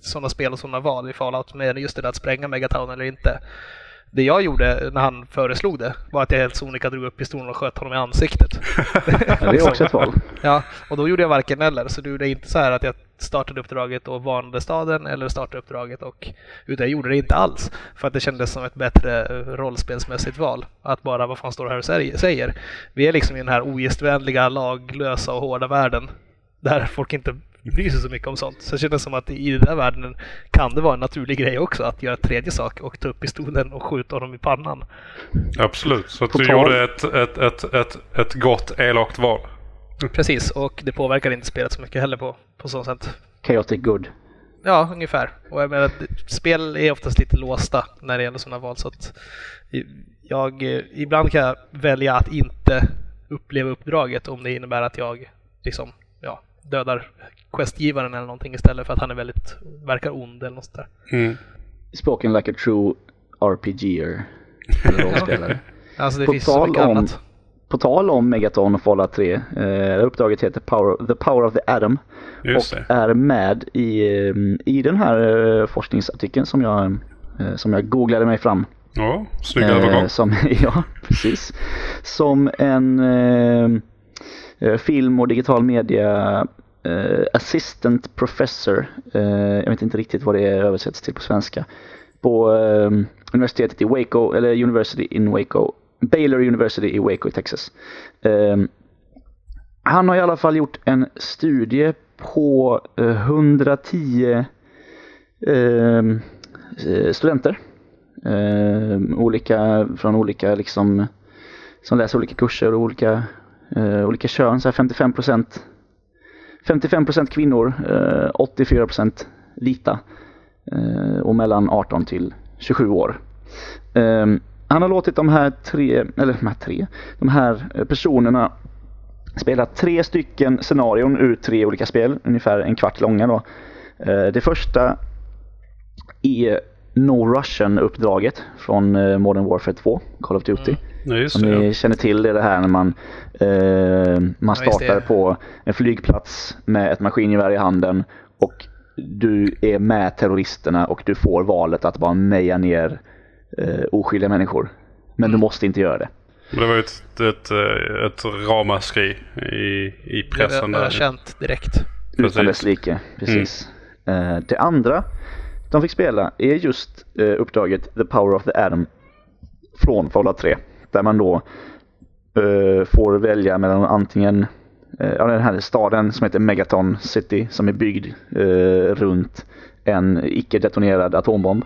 sådana spel och sådana val i Fallout med just det där att spränga Megatown eller inte. Det jag gjorde när han föreslog det var att jag helt sonika drog upp pistolen och sköt honom i ansiktet. Ja, det är också ett val. Ja, och då gjorde jag varken eller. Så det gjorde inte så här att jag startade uppdraget och varnade staden eller startade uppdraget och utan jag gjorde det inte alls. För att det kändes som ett bättre eh, rollspelsmässigt val. Att bara, vad fan står det här och säger-? Vi är liksom i den här ogästvänliga, laglösa och hårda världen. Där folk inte bryr sig så mycket om sånt. Så det kändes som att i den där världen kan det vara en naturlig grej också att göra tredje sak och ta upp pistolen och skjuta honom i pannan. Absolut. Så att du gjorde ett, ett, ett, ett, ett gott elakt val. Precis, och det påverkar inte spelet så mycket heller på, på så sätt. Chaotic good. Ja, ungefär. Och jag menar, att spel är oftast lite låsta när det gäller sådana val. Så att jag, ibland kan jag välja att inte uppleva uppdraget om det innebär att jag liksom, ja, dödar questgivaren eller någonting istället för att han är väldigt, verkar ond eller något sånt där. Mm. Spoken like a true RPGer. Eller rollspelare. Alltså det På finns så mycket om- annat. På tal om Megaton och Fallout 3. Eh, uppdraget heter Power, The Power of the Atom. Just och det. är med i, eh, i den här eh, forskningsartikeln som jag, eh, som jag googlade mig fram. Ja, snygg övergång. Som, ja, precis. Som en eh, film och digital media eh, assistant professor. Eh, jag vet inte riktigt vad det översätts till på svenska. På universitetet i Waco, eller University in Waco. Baylor University i Waco i Texas. Ehm, han har i alla fall gjort en studie på eh, 110 ehm, eh, studenter ehm, olika, från olika liksom, som läser olika kurser och olika, eh, olika kön, så här 55 procent 55 procent kvinnor, 84 procent vita och mellan 18 till 27 år han har låtit de här tre, eller de här tre, de här personerna spela tre stycken scenarion ur tre olika spel, ungefär en kvart långa då. Eh, det första är No Russian-uppdraget från eh, Modern Warfare 2, Call of Duty. Ja, Som det. ni känner till det är det här när man, eh, man Ja, startar det. på en flygplats med ett maskingevär i handen och du är med terroristerna och du får valet att bara meja ner eh, oskyldiga människor. Men Mm. du måste inte göra det. Det var ju ett, ett, eh, ett ramaskri i, i pressen Jag har där. känt direkt. Precis. Utan dess like. Precis. Eh, det andra de fick spela är just eh, uppdraget The Power of the Atom från Fallout 3. Där man då eh, får välja mellan antingen eh, ja, den här staden som heter Megaton City som är byggd eh, runt en icke-detonerad atombomb.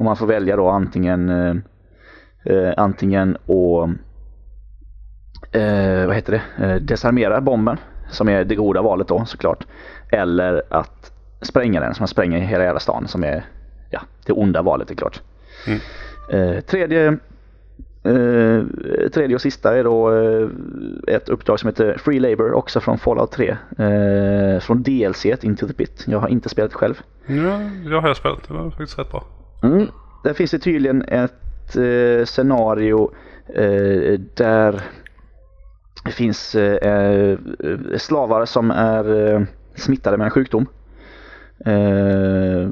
Och man får välja då antingen eh, eh, antingen och eh, vad heter det, eh, desarmera bomben som är det goda valet då såklart. Eller att spränga den, som man spränger hela jävla stan som är ja, det onda valet är klart. Mm. Eh, tredje, eh, tredje och sista är då eh, ett uppdrag som heter Free Labor också från Fallout 3. Eh, från DLC Into the Pit. Jag har inte spelat själv. Ja, jag har spelat. Det var faktiskt rätt bra. Mm. Där finns det tydligen ett eh, scenario eh, där det finns eh, eh, slavar som är eh, smittade med en sjukdom. Eh,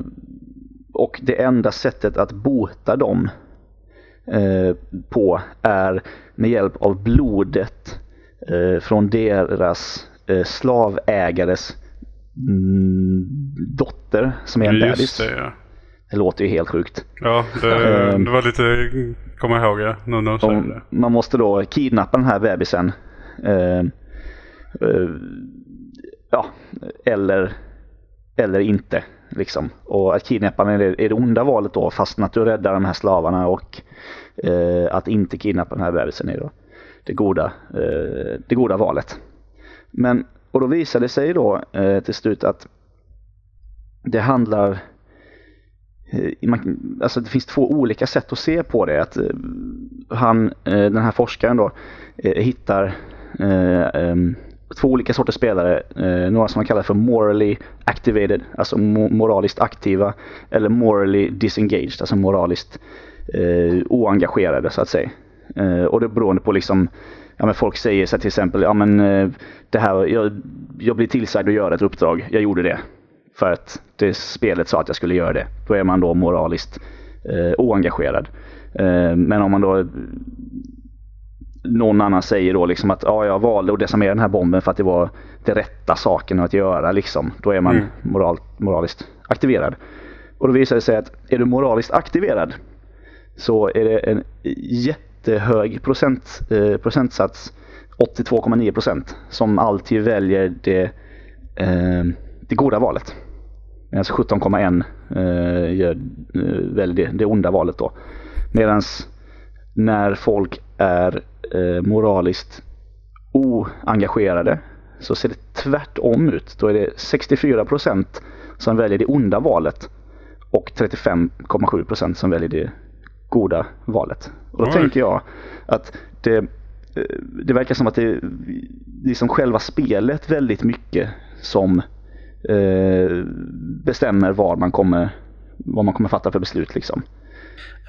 och det enda sättet att bota dem på är med hjälp av blodet från deras slavägares mm, dotter som är en bebis. Just det ja. Det låter ju helt sjukt. Ja, det, Ehm. det var lite, kommer jag ihåg ja, nu när Och det. man måste då kidnappa den här bebisen. Eh, eh, ja, eller, eller inte. Liksom. Och att kidnappa den är, det onda valet då fastän att du räddar de här slavarna och eh, att inte kidnappa den här bebisen är då det goda, eh, det goda valet. Men, och då visade det sig då eh, till slut att det handlar Eh, man, alltså det finns två olika sätt att se på det. Att eh, han, eh, den här forskaren då, hittar två olika sorters spelare. Några som man kallar för morally activated, alltså moraliskt aktiva. Eller morally disengaged, alltså moraliskt oengagerade så att säga. Och det beroende på liksom Ja, men folk säger så till exempel, ja men det här, jag, jag blir tillsagd att göra ett uppdrag, jag gjorde det. För att det spelet sa att jag skulle göra det. Då är man då moraliskt eh, oengagerad. Eh, men om man då någon annan säger då liksom att ja, jag valde att desarmera den här bomben för att det var det rätta saken att göra liksom. Då är man Mm. moral, moraliskt aktiverad. Och då visar det sig att är du moraliskt aktiverad så är det en jättehög procent, eh, procentsats 82,9 procent som alltid väljer det, eh, det goda valet. Medan 17,1 eh, gör, eh, väljer det, det onda valet då. Medan när folk är eh, moraliskt oengagerade så ser det tvärtom ut. Då är det 64 procent som väljer det onda valet och 35,7 procent som väljer det goda valet. Och då Oj. tänker jag att det, eh, det verkar som att det, är som själva spelet väldigt mycket som eh, bestämmer vad man kommer vad man kommer fatta för beslut liksom.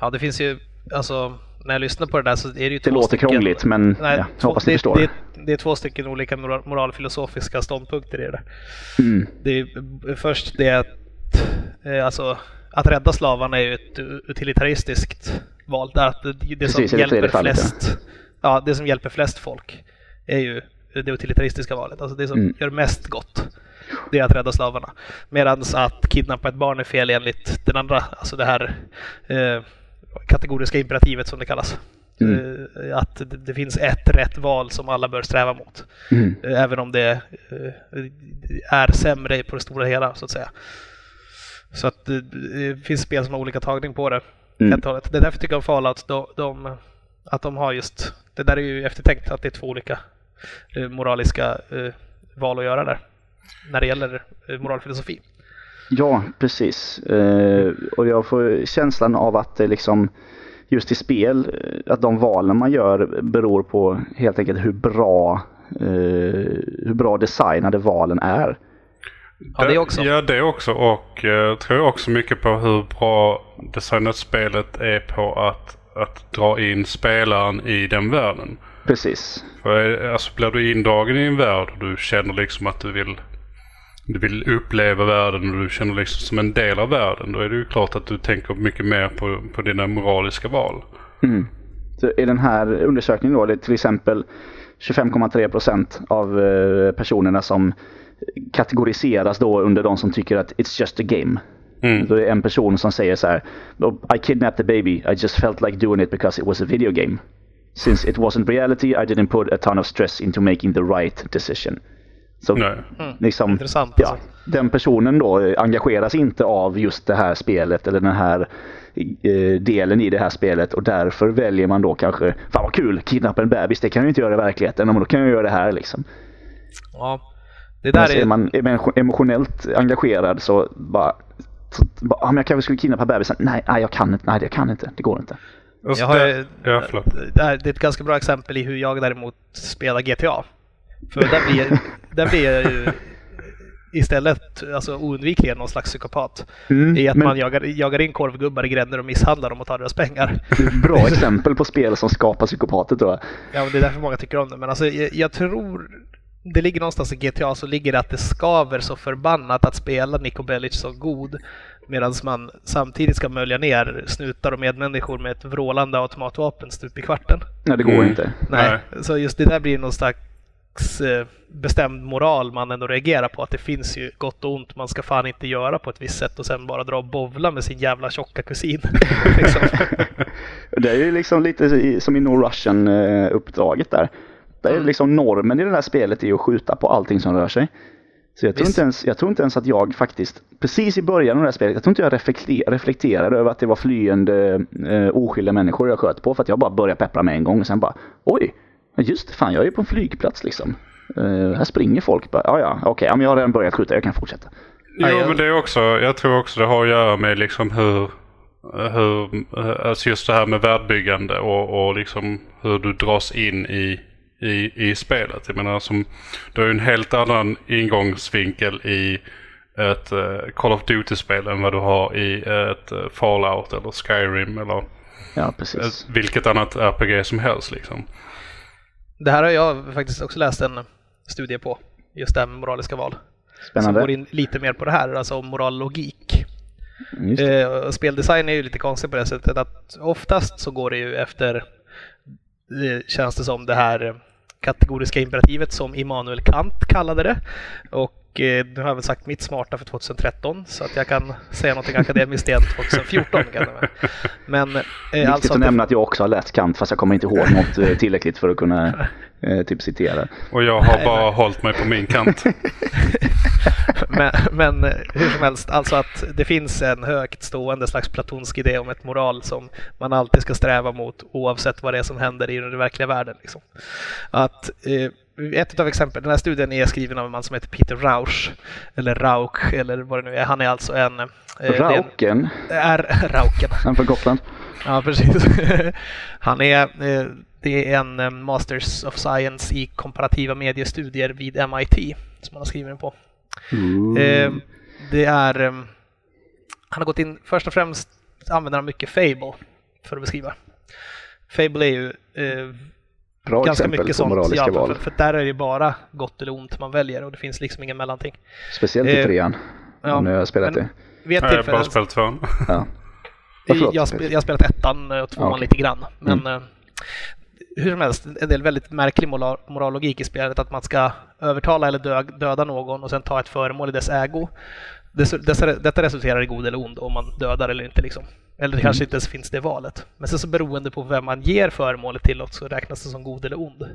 Ja, det finns ju, alltså när jag lyssnar på det där så är det ju Det två låter stycken, krångligt men Nej, ja, två, jag hoppas ni det, förstår. det, det är två stycken olika moral, moralfilosofiska ståndpunkter i det. Mm. Det är först det att, eh, alltså, att rädda slavarna är ju ett utilitaristiskt val. Där att det, det Precis, som det hjälper tredje fallet, ja. flest, ja. det som hjälper flest folk är ju det utilitaristiska valet. Alltså det som Mm. gör mest gott. Det är att rädda slavarna. Medan att kidnappa ett barn är fel enligt den andra, alltså det här eh, kategoriska imperativet som det kallas. Mm. Eh, att det, finns ett rätt val som alla bör sträva mot. Mm. Eh, Även om det eh, är sämre på det stora hela så att säga. Så att det, finns spel som har olika tagning på det. Mm. Det är därför jag tycker om Fallout, de, de, att de har just, det där är ju eftertänkt att det är två olika moraliska val att göra där. När det gäller eh, moralfilosofi. Ja, precis. Eh, och jag får känslan av att det liksom just i spel, eh, att de valen man gör beror på helt enkelt hur bra, hur bra designade valen är. Ja, det också. Ja, det också. Och uh, tror jag också mycket på hur bra designat spelet är på att, att dra in spelaren i den världen. Precis. För alltså, blir du indragen i en värld och du känner liksom att du vill du vill uppleva världen och du känner liksom som en del av världen. Då är det ju klart att du tänker mycket mer på, på dina moraliska val. Mm. Så I den här undersökningen då, det är till exempel 25,3 procent av eh, personerna som kategoriseras då under de som tycker att it's just a game. Mm. Är det en person som säger så här. I kidnapped the baby. I just felt like doing it because it was a video game. Since it wasn't reality I didn't put a ton of stress into making the right decision. Så Nej. liksom, Intressant, ja, alltså. den personen då eh, engageras inte av just det här spelet eller den här eh, delen i det här spelet och därför väljer man då kanske, fan vad kul, kidnappa en bebis, det kan jag ju inte göra i verkligheten, men då kan jag göra det här liksom. Ja. Det där så är... är man emo- emotionellt engagerad så bara, så, bara ah, men jag kanske skulle kidnappa bebisen. Nej, nej, jag kan inte, nej, jag kan inte, det går inte. Alltså, Jag har, det, det är ett ganska bra exempel i hur jag däremot spelar GTA. För där blir, där blir jag ju istället alltså, oundvikligen någon slags psykopat. Mm, I att men- man jagar, jagar in korvgubbar i gränder och misshandlar dem och tar deras pengar. Bra exempel på spel som skapar psykopater tror jag. Ja, men det är därför många tycker om det. Men alltså, jag, jag tror det ligger någonstans i GTA så ligger det att det skaver så förbannat att spela Niko Bellic så god medan man samtidigt ska mölja ner snutar och medmänniskor med ett vrålande automatvapen stup i kvarten. Nej, det går Mm. inte. Nej, så just det där blir någon slags eh, bestämd moral man ändå reagerar på. Att det finns ju gott och ont man ska fan inte göra på ett visst sätt och sen bara dra och bovla med sin jävla tjocka kusin. liksom. Det är ju liksom lite som i No Russian-uppdraget där. Det är Mm. liksom normen i det här spelet är att skjuta på allting som rör sig. Så jag tror, Visst. inte ens, jag tror inte ens att jag faktiskt, precis i början av det här spelet, jag tror inte jag reflekter, reflekterade över att det var flyende eh, oskyldiga människor jag sköt på. För att jag bara började peppra med en gång och sen bara, oj, just det, fan jag är på en flygplats liksom. Eh, här springer folk bara, ja ja, okej, ja, men jag har redan börjat skjuta, jag kan fortsätta. Jo, Ja, men det är också, jag tror också det har att göra med liksom hur, hur alltså just det här med världbyggande och, och liksom hur du dras in i, i, i spelet. Jag menar, som, du har ju en helt annan ingångsvinkel i ett eh, Call of Duty-spel än vad du har i ett eh, Fallout eller Skyrim eller Ja, precis. vilket annat RPG som helst liksom. Det här har jag faktiskt också läst en studie på. Just det här med moraliska val. Som går Spännande. in lite mer på det här, alltså om morallogik. Mm. Eh, speldesign är ju lite konstigt på det sättet att oftast så går det ju efter, eh, känns det som, det här kategoriska imperativet som Immanuel Kant kallade det. Och nu har jag väl sagt mitt smarta för 2013 så att jag kan säga någonting akademiskt igen 2014. Kan. Men eh, Viktigt alltså att nämna att jag också har läst Kant fast jag kommer inte ihåg något eh, tillräckligt för att kunna eh, typ citera. Och jag har bara hållit mig på min kant. Men, men eh, hur som helst, alltså att det finns en högt stående slags platonsk idé om ett moral som man alltid ska sträva mot oavsett vad det är som händer i den verkliga världen. Liksom. Att, eh, ett av exemplen, den här studien är skriven av en man som heter Peter Rausch, eller Rauch, eller vad det nu är. Han är alltså en... eh, det är en- Rauken, är Rauken. han från Gotland. Ja, precis. Han är, eh, det är en eh, Masters of Science i komparativa mediestudier vid MIT som han har skrivit den på. Eh, det är, eh, han har gått in, först och främst använder han mycket Fable för att beskriva. Fable är ju eh, Bra ganska exempel mycket på sånt. Ja, för, för, där är det bara gott eller ont man väljer och det finns liksom ingen mellanting. Speciellt i eh, trean. ja, om ni har spelat men- det. Vid ett Nej, jag har tillfälle bara spelat tvåan. Ja. Ja, jag, jag har spelat ettan och tvåan Ja, okej. lite grann. Men Mm. eh, hur som helst, en del väldigt märklig moral, morallogik i spelet. Att man ska övertala eller dö, döda någon och sen ta ett föremål i dess ägo. Detta resulterar i god eller ond om man dödar eller inte. Liksom. Eller det kanske inte ens finns det valet. Men sen så beroende på vem man ger föremålet till så räknas det som god eller ond.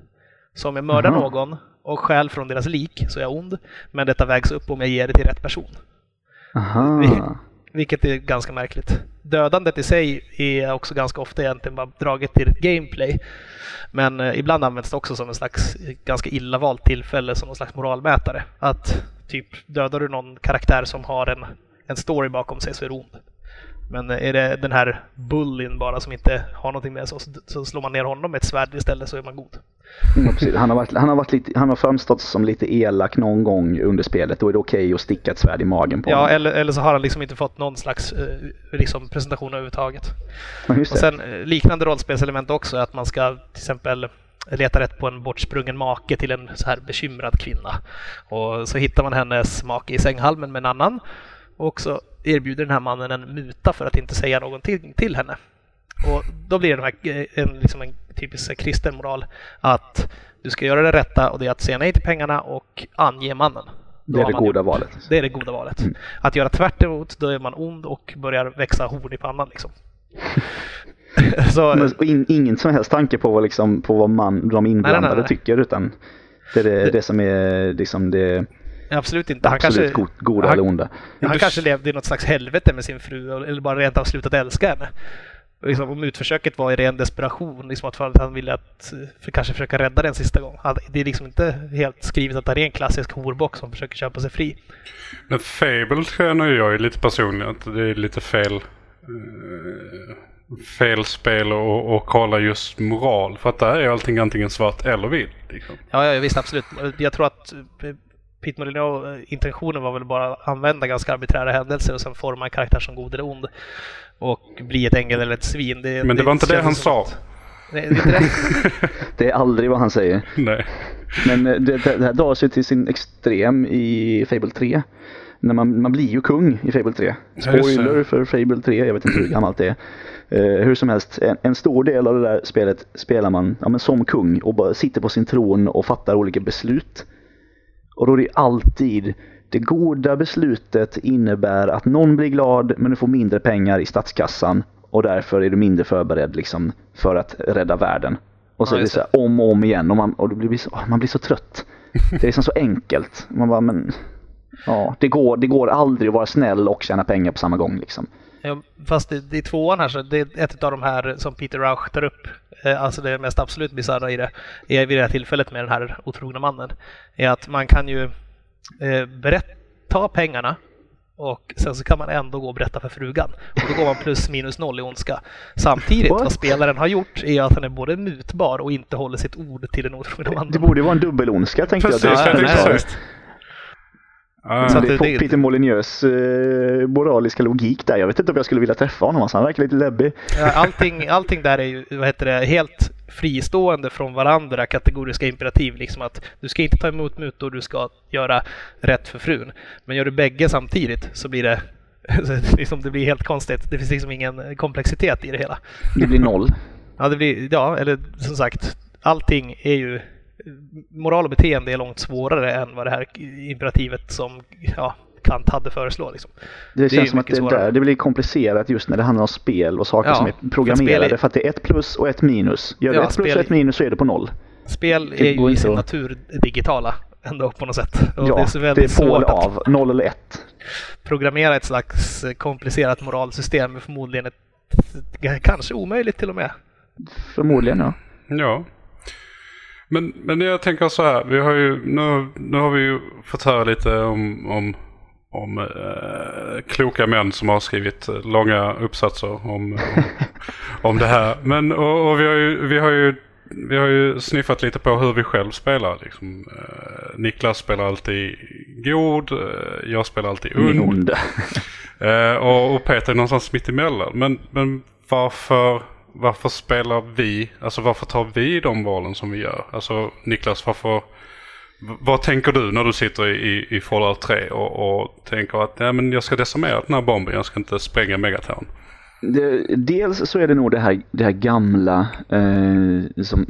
Så om jag mördar Aha. någon och stjäl från deras lik så är jag ond. Men detta vägs upp om jag ger det till rätt person. Aha. Vilket är ganska märkligt. Dödandet i sig är också ganska ofta egentligen bara draget till gameplay. Men eh, ibland används det också som en slags ganska illa valt tillfälle som någon slags moralmätare. Att typ dödar du någon karaktär som har en, en story bakom sig så är du ond. Men eh, är det den här bullin bara som inte har någonting med sig så, slår man ner honom med ett svärd istället så är man god. Ja, precis. Han, har varit, han, har varit lite, han har framstått som lite elak någon gång under spelet. Då är det okej att sticka ett svärd i magen på Ja, honom. eller, eller så har han liksom inte fått någon slags eh, liksom presentation överhuvudtaget. Just Och sen eh, liknande rollspelselement också, att man ska till exempel leta rätt på en bortsprungen make till en så här bekymrad kvinna. Och så hittar man hennes make i sänghalmen med en annan. Och så erbjuder den här mannen en muta för att inte säga någonting till henne. Och då blir det de här, eh, en, liksom en typisk kristen moral att du ska göra det rätta och det är att säga nej till pengarna och ange mannen. Då det är det goda gjort- valet. Det är det goda valet. Mm. Att göra tvärt emot, då är man ond och börjar växa horn i pannan. Liksom. så, Men, in, ingen som helst tanke på vad, liksom, på vad man, de inblandade nej, nej. tycker utan det är det, det som är liksom det absolut inte. Han absolut kanske, go- goda han- eller onda. han Du- kanske levde i något slags helvete med sin fru eller bara rent av slutat älska henne. Liksom, om utförsöket var i ren desperation, liksom att för att han ville att, för kanske försöka rädda den sista gång. Han- Det är liksom inte helt skrivet att det är en klassisk horbock som försöker köpa sig fri. Men Fable känner ju jag är lite personligen att det är lite fel eh, fel spel och, och kolla just moral. För att där är allting antingen svart eller vitt. Liksom. Ja, ja visst absolut. Jag tror att eh, Pete Molyneux eh, intentionen var väl bara att använda ganska arbiträra händelser och sen forma en karaktär som god eller ond. Och bli ett ängel eller ett svin. Men det var inte det han sa. att- Nej, det är det. Det är aldrig vad han säger. Nej. Men eh, det, det, det här drar sig till sin extrem i Fable 3. När man, man blir ju kung i Fable 3. Ja, just det. Spoiler för Fable 3, jag vet inte hur gammalt det är. Eh, hur som helst, en, en stor del av det där spelet spelar man ja, men som kung och bara sitter på sin tron och fattar olika beslut. Och då är det alltid det goda beslutet innebär att någon blir glad men du får mindre pengar i statskassan och därför är du mindre förberedd liksom, för att rädda världen. Och så Ja, är det så här, om och om igen och man, och det blir så, åh, man blir så trött. Det är liksom så enkelt. Man bara, men ja, det går, det går aldrig att vara snäll och tjäna pengar på samma gång liksom. Fast det, det är tvåan här, så det är ett av de här som Peter Rauch tar upp. Eh, Alltså det mest absolut bisarra i det, är vid det här tillfället med den här otrogna mannen, är att man kan ju eh, berätta, ta pengarna och sen så kan man ändå gå och berätta för frugan. Och då går man plus minus noll i ondska. Samtidigt, What? vad spelaren har gjort är att han är både mutbar och inte håller sitt ord till den otrogna mannen. Det borde vara en dubbelondska tänkte Precis, jag. jag ja, visst. det. Ah, Så att det är det- Peter Molyneux eh, moraliska logik där. Jag vet inte om jag skulle vilja träffa honom. Alltså, han verkar lite läbbig. Allting, allting där är ju vad heter det, helt fristående från varandra, kategoriska imperativ. Liksom att du ska inte ta emot mutor, du ska göra rätt för frun. Men gör du bägge samtidigt så blir det, liksom, det blir helt konstigt. Det finns liksom ingen komplexitet i det hela. Det blir noll. Ja, det blir, ja eller som sagt, allting är ju Moral och beteende är långt svårare än vad det här imperativet som ja, Kant hade föreslå. Liksom. Det, är känns som att mycket det, svårare. där, det blir komplicerat just när det handlar om spel och saker Ja, som är för programmerade. spel är- För att det är ett plus och ett minus. Gör du Ja, ett plus och ett minus så är det på noll. Spel Det är går ju i sin att- natur digitala ändå på något sätt. Och ja, det är så det är väldigt på svårt eller att av. Noll eller ett. programmera ett slags komplicerat moralsystem med förmodligen ett kanske omöjligt till och med. Förmodligen ja. Ja. Men, men jag tänker så här. Vi har ju, nu, nu har vi ju fått höra lite om, om, om eh, kloka män som har skrivit eh, långa uppsatser om, om, om det här. Men och, och vi, har ju, vi, har ju, vi har ju sniffat lite på hur vi själv spelar. Liksom. Eh, Niklas spelar alltid god. Eh, jag spelar alltid ond. Eh, och, och Peter är någonstans mitt emellan. Men, men varför, varför spelar vi, alltså varför tar vi de valen som vi gör? Alltså Niklas, varför, vad tänker du när du sitter i, i Fallout 3 och, och tänker att ja, men jag ska desarmera den här bomben, jag ska inte spränga Megaton? Det, dels så är det nog det här, det här gamla eh, som,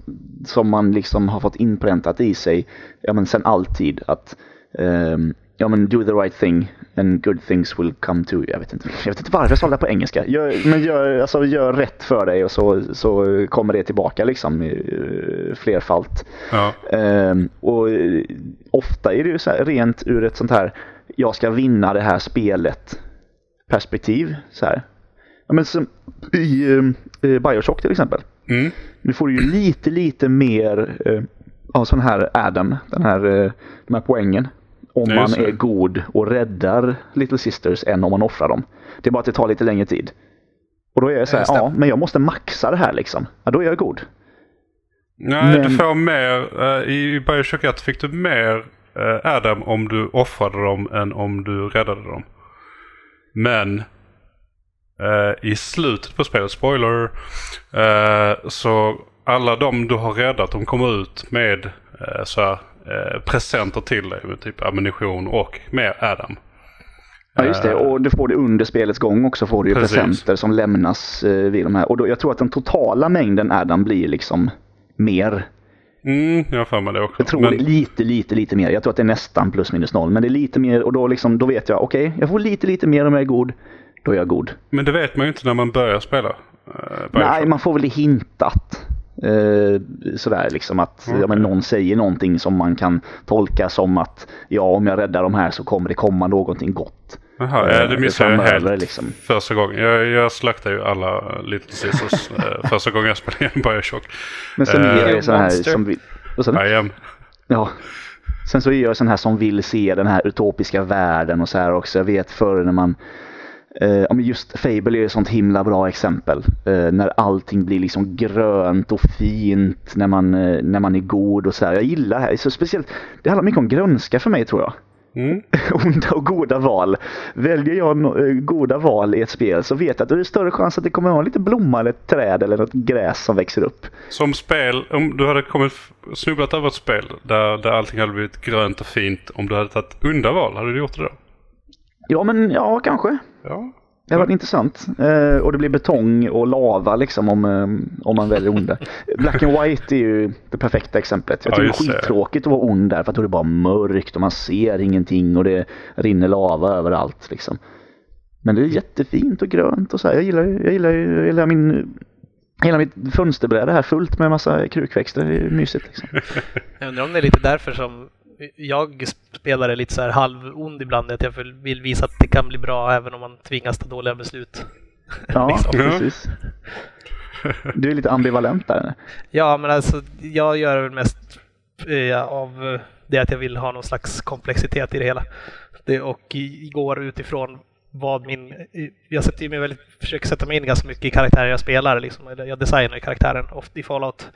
som man liksom har fått inpräntat i sig ja, men sen alltid att eh, ja, men do the right thing and good things will come to you. Jag vet inte, jag vet inte varför jag sa det på engelska. Gör, men gör, alltså, gör rätt för dig och så, så kommer det tillbaka liksom i, eh, flerfalt. Ja, Ehm, och eh, ofta är det ju så här, rent ur ett sånt här jag ska vinna det här spelet perspektiv. Så här. Ja, men som i eh, Bioshock till exempel. mm. Nu får du ju lite, lite mer eh, av sån här Adam, den här, eh, de här poängen. Om man är god och räddar Little Sisters än om man offrar dem. Det är bara att det tar lite längre tid. Och då är jag så här, ja men jag måste maxa det här liksom. Ja då är jag god. Nej, du Men- får mer. eh, I Bioshock 1 fick du mer eh, Adam om du offrade dem än om du räddade dem. Men eh, i slutet på spelet, spoiler, så alla de du har räddat de kommer ut med så här, eh, presenter till dig. Med typ ammunition och mer Adam. Ja just det, och du får det under spelets gång också får du ju Precis. presenter som lämnas eh, vid de här. Och då, jag tror att den totala mängden Adam blir liksom mer. Mm, jag har för mig det också. Jag tror Men- det är lite, lite, lite mer. Jag tror att det är nästan plus minus noll. Men det är lite mer och då, liksom, då vet jag, okej, jag får lite, lite mer om jag är god. Då är jag god. Men det vet man ju inte när man börjar spela. eh, Bioshock. Nej, man får väl det hintat. Eh, sådär liksom att ja, men någon säger någonting som man kan tolka som att ja, om jag räddar de här så kommer det komma någonting gott. Jaha, eh, det missade jag helt liksom. första gången. Jag, jag slaktade ju alla Little Scissors eh, första gången jag spelade igenom Bioshock. Men sen Eh, är jag sån här Monster. som vill... Vad. Ja. Sen så är jag sån här som vill se den här utopiska världen och så här också. Jag vet förr när man Eh, just Fable är ett sånt himla bra exempel. Eh, när allting blir liksom grönt och fint, när man, eh, när man är god och så här. Jag gillar det här. Så speciellt, det handlar mycket om grönska för mig tror jag. Mm. Onda och goda val. Väljer jag no- eh, goda val i ett spel så vet jag att det är större chans att det kommer att vara lite blomma eller ett träd eller något gräs som växer upp. Som spel, om du hade kommit snubblat över ett spel där, där allting hade blivit grönt och fint. Om du hade tagit onda val, hade du gjort det då? Ja, men ja, kanske. Ja. Det har varit intressant. Eh, och det blir betong och lava liksom om, eh, om man väljer onda. Black and White är ju det perfekta exemplet. Jag Ja, tycker just det är det. skittråkigt att vara ond där för att då är det bara mörkt och man ser ingenting och det rinner lava överallt liksom. Men det är jättefint och grönt och så här. Jag gillar, jag gillar, jag gillar min Hela mitt fönsterbräde här fullt med massa krukväxter. Det är mysigt liksom. Jag undrar om det är lite därför som jag spelar det lite så här halvond ibland. Att jag vill visa att det kan bli bra även om man tvingas ta dåliga beslut. Ja, Liksom. Precis. Du är lite ambivalent där. Ja, men alltså jag gör väl mest eh, av det att jag vill ha någon slags komplexitet i det hela. Det, och igår utifrån vad min... eh, Jag sätter mig väldigt, försöker sätta mig in ganska mycket i karaktären jag spelar. Liksom, eller jag designar ju karaktären. Ofta i Fallout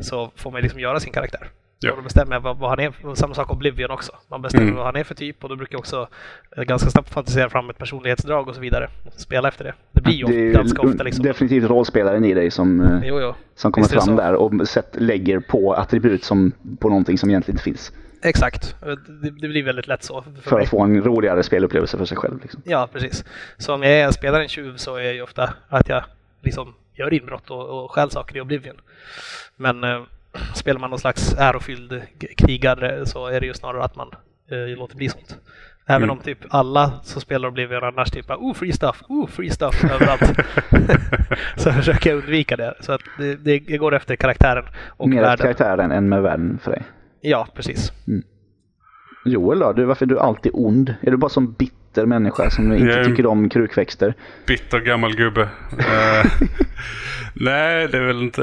så får man liksom göra sin karaktär. Ja. Och då bestämmer jag vad, vad han är. Samma sak Oblivion också. Man bestämmer Mm. vad han är för typ och då brukar jag också eh, ganska snabbt fantisera fram ett personlighetsdrag och så vidare. Och spela efter det. Det blir ju Det ganska ofta liksom. definitivt rollspelaren i dig som, eh, Jo, jo. som kommer fram där och sätt, lägger på attribut som, på någonting som egentligen inte finns. Exakt. Det, det blir väldigt lätt så. För För att få en roligare spelupplevelse för sig själv. Liksom. Ja, precis. Så om jag är- spelar en tjuv så är jag ju ofta att jag liksom gör inbrott och, och stjäl saker i Oblivion. Men eh, spelar man någon slags ärofylld krigare så är det ju snarare att man eh, låter bli sånt. Även Mm. om typ alla som spelar Oblivion annars typ oh free stuff, oh free stuff överallt. så försöker jag undvika det. Så att det, det går efter karaktären och Mer efter karaktären än med världen för dig. Ja, precis. Joel då? Du, varför är du alltid ond? Är du bara som bitter människa som inte tycker om krukväxter? Bitter gammal gubbe. Eh, nej, det är väl inte...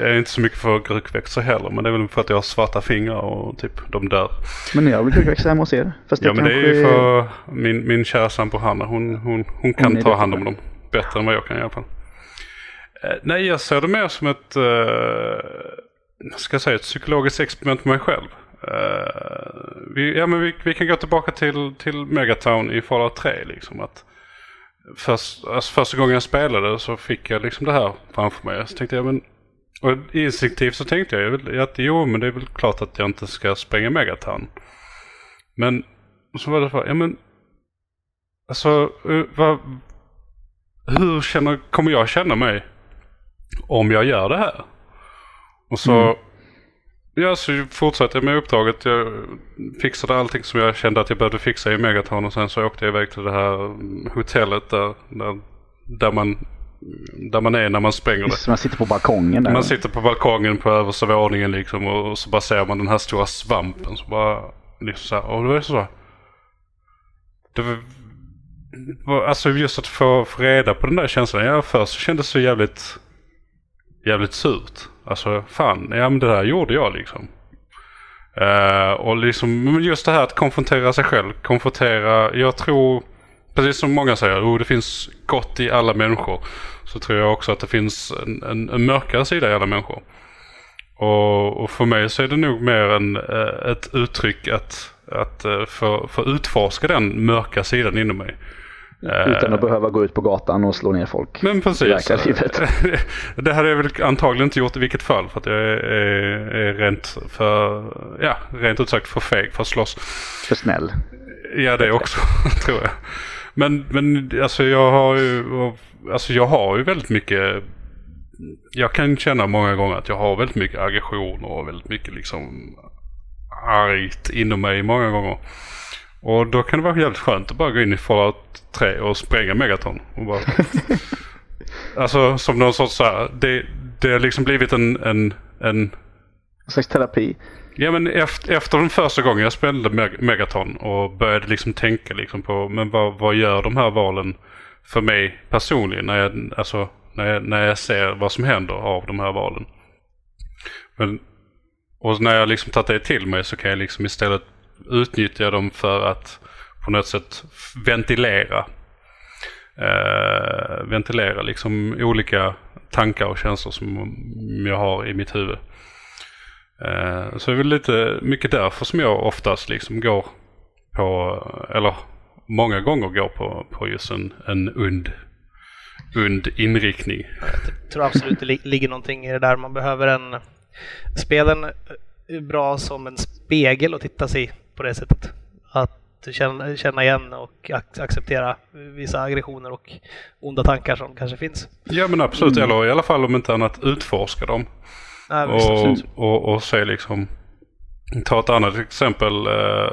Jag är inte så mycket för krukväxter heller. Men det är väl för att jag har svarta fingrar och typ de dör. Men ni har väl krukväxter hemma hos er? Fast Ja men det är ju för min, min kära sambo Hanna. Hon, hon, hon kan Hon ta hand på om dem bättre än vad jag kan i alla fall. Eh, nej jag ser det mer som ett, uh, ska jag säga, ett psykologiskt experiment med mig själv. Uh, vi, ja, men vi, vi kan gå tillbaka till, till Megatown i Fallout 3. Liksom, att först, alltså, första gången jag spelade så fick jag liksom det här framför mig. Så tänkte jag, men, och instinktivt så tänkte jag att jo men det är väl klart att jag inte ska spränga Megatown. Men så var det så, ja men alltså eh, vad, hur känner, kommer jag känna mig om jag gör det här? Och så, Mm ja så fortsatte jag med uppdraget. Jag fixade allting som jag kände att jag behövde fixa i Megaton och sen så åkte jag iväg till det här hotellet där, där, där man där man är när man spränger det. Så man sitter på balkongen där. Man sitter på balkongen på översta våningen liksom och, så bara ser man den här stora svampen. Så bara, liksom så här, och det var så. Det var, alltså just att få, få reda på den där känslan. Ja, först så kändes det jävligt, jävligt surt. Alltså fan, ja men det där gjorde jag liksom. Uh, och liksom just det här att konfrontera sig själv. Konfrontera, jag tror, precis som många säger, oh, det finns gott i alla människor. Så tror jag också att det finns en, en, en mörkare sida i alla människor. Och, och för mig så är det nog mer en, eh, ett uttryck att, att eh, få, få utforska den mörka sidan inom mig. Eh, Utan att behöva gå ut på gatan och slå ner folk. Men precis. det hade jag väl antagligen inte gjort i vilket fall. För att jag är, är, är rent för, ja, rent ut sagt för feg för att slåss. För snäll. Ja, det också tror jag. Men, men alltså jag har ju, alltså jag har ju väldigt mycket, jag kan känna många gånger att jag har väldigt mycket aggressioner och väldigt mycket liksom argt inom mig många gånger. Och då kan det vara jävligt skönt att bara gå in i Fallout 3 och spränga Megaton. Och bara, alltså som någon sorts så här, det, det har liksom blivit en, en, en slags terapi. Ja men efter, efter den första gången jag spelade Meg- Megaton och började liksom tänka liksom på men vad, vad gör de här valen för mig personligen när jag, alltså, när jag, när jag ser vad som händer av de här valen. Men, och när jag liksom tagit det till mig så kan jag liksom istället utnyttja dem för att på något sätt ventilera. Eh, ventilera liksom olika tankar och känslor som jag har i mitt huvud. Eh, Så det är väl lite mycket därför som jag oftast liksom går på, eller många gånger går på, på just en, en und, und inriktning. Jag tror absolut det ligger någonting i det där. Man behöver en... Spelen är bra som en spegel att titta sig i på det sättet. Att känna, känna igen och ac- acceptera vissa aggressioner och onda tankar som kanske finns. Ja men absolut, eller i alla fall om inte annat utforska dem. Nej, visst, Och, absolut. och, och se liksom, ta ett annat exempel. eh,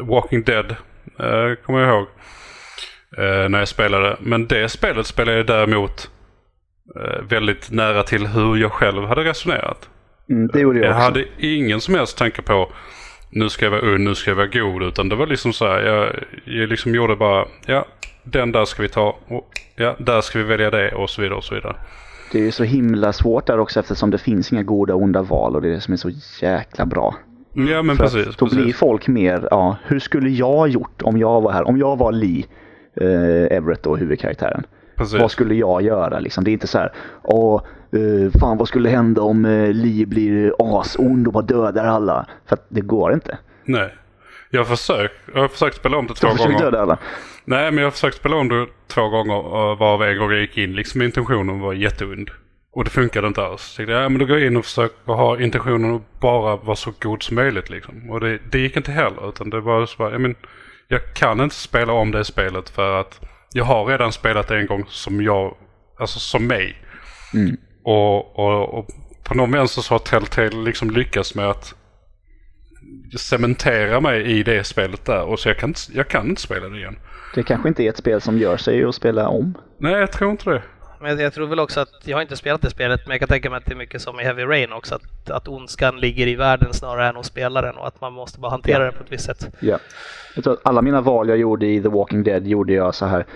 Walking Dead uh, kommer jag ihåg. eh, när jag spelade. Men det spelet spelade jag däremot väldigt nära till hur jag själv hade resonerat. Mm, det gjorde jag Jag också. hade ingen som helst tanke på nu ska jag vara ung, nu ska jag vara god. Utan det var liksom så här, jag, jag liksom gjorde bara, ja den där ska vi ta och ja där ska vi välja det och så vidare och så vidare. Det är ju så himla svårt där också eftersom det finns inga goda och onda val och det är det som är så jäkla bra. Ja men För precis. då blir precis. folk mer, ja, hur skulle jag gjort om jag var här? Om jag var Lee eh, Everett då, huvudkaraktären. precis. Vad skulle jag göra liksom? Det är inte så här, åh, eh, fan vad skulle hända om eh, Lee blir asond och bara dödar alla? För att det går inte. Nej. Jag har försökt, jag har försökt spela om det två Jag gånger. döda alla. Nej men jag har försökt spela om det två gånger och varav en gång jag gick in liksom intentionen var jätteund. Och det funkade inte alls. Så tänkte jag, ja men då går jag in och försöker ha intentionen att bara vara så god som möjligt liksom. Och det, det gick inte heller utan det var så bara, ja, men jag kan inte spela om det spelet för att jag har redan spelat det en gång som jag, alltså som mig. Mm. Och, och, och på någon vänster så har Telltale liksom lyckats med att cementera mig i det spelet där. Och så jag kan, inte- jag kan inte spela det igen. Det kanske inte är ett spel som gör sig att spela om. Nej, jag tror inte det. Men jag tror väl också att, jag har inte spelat det spelet, men jag kan tänka mig att det är mycket som i Heavy Rain också, att, att ondskan ligger i världen snarare än hos spelaren och att man måste bara hantera det på ett visst sätt. Ja. Jag tror att alla mina val jag gjorde i The Walking Dead gjorde jag så här.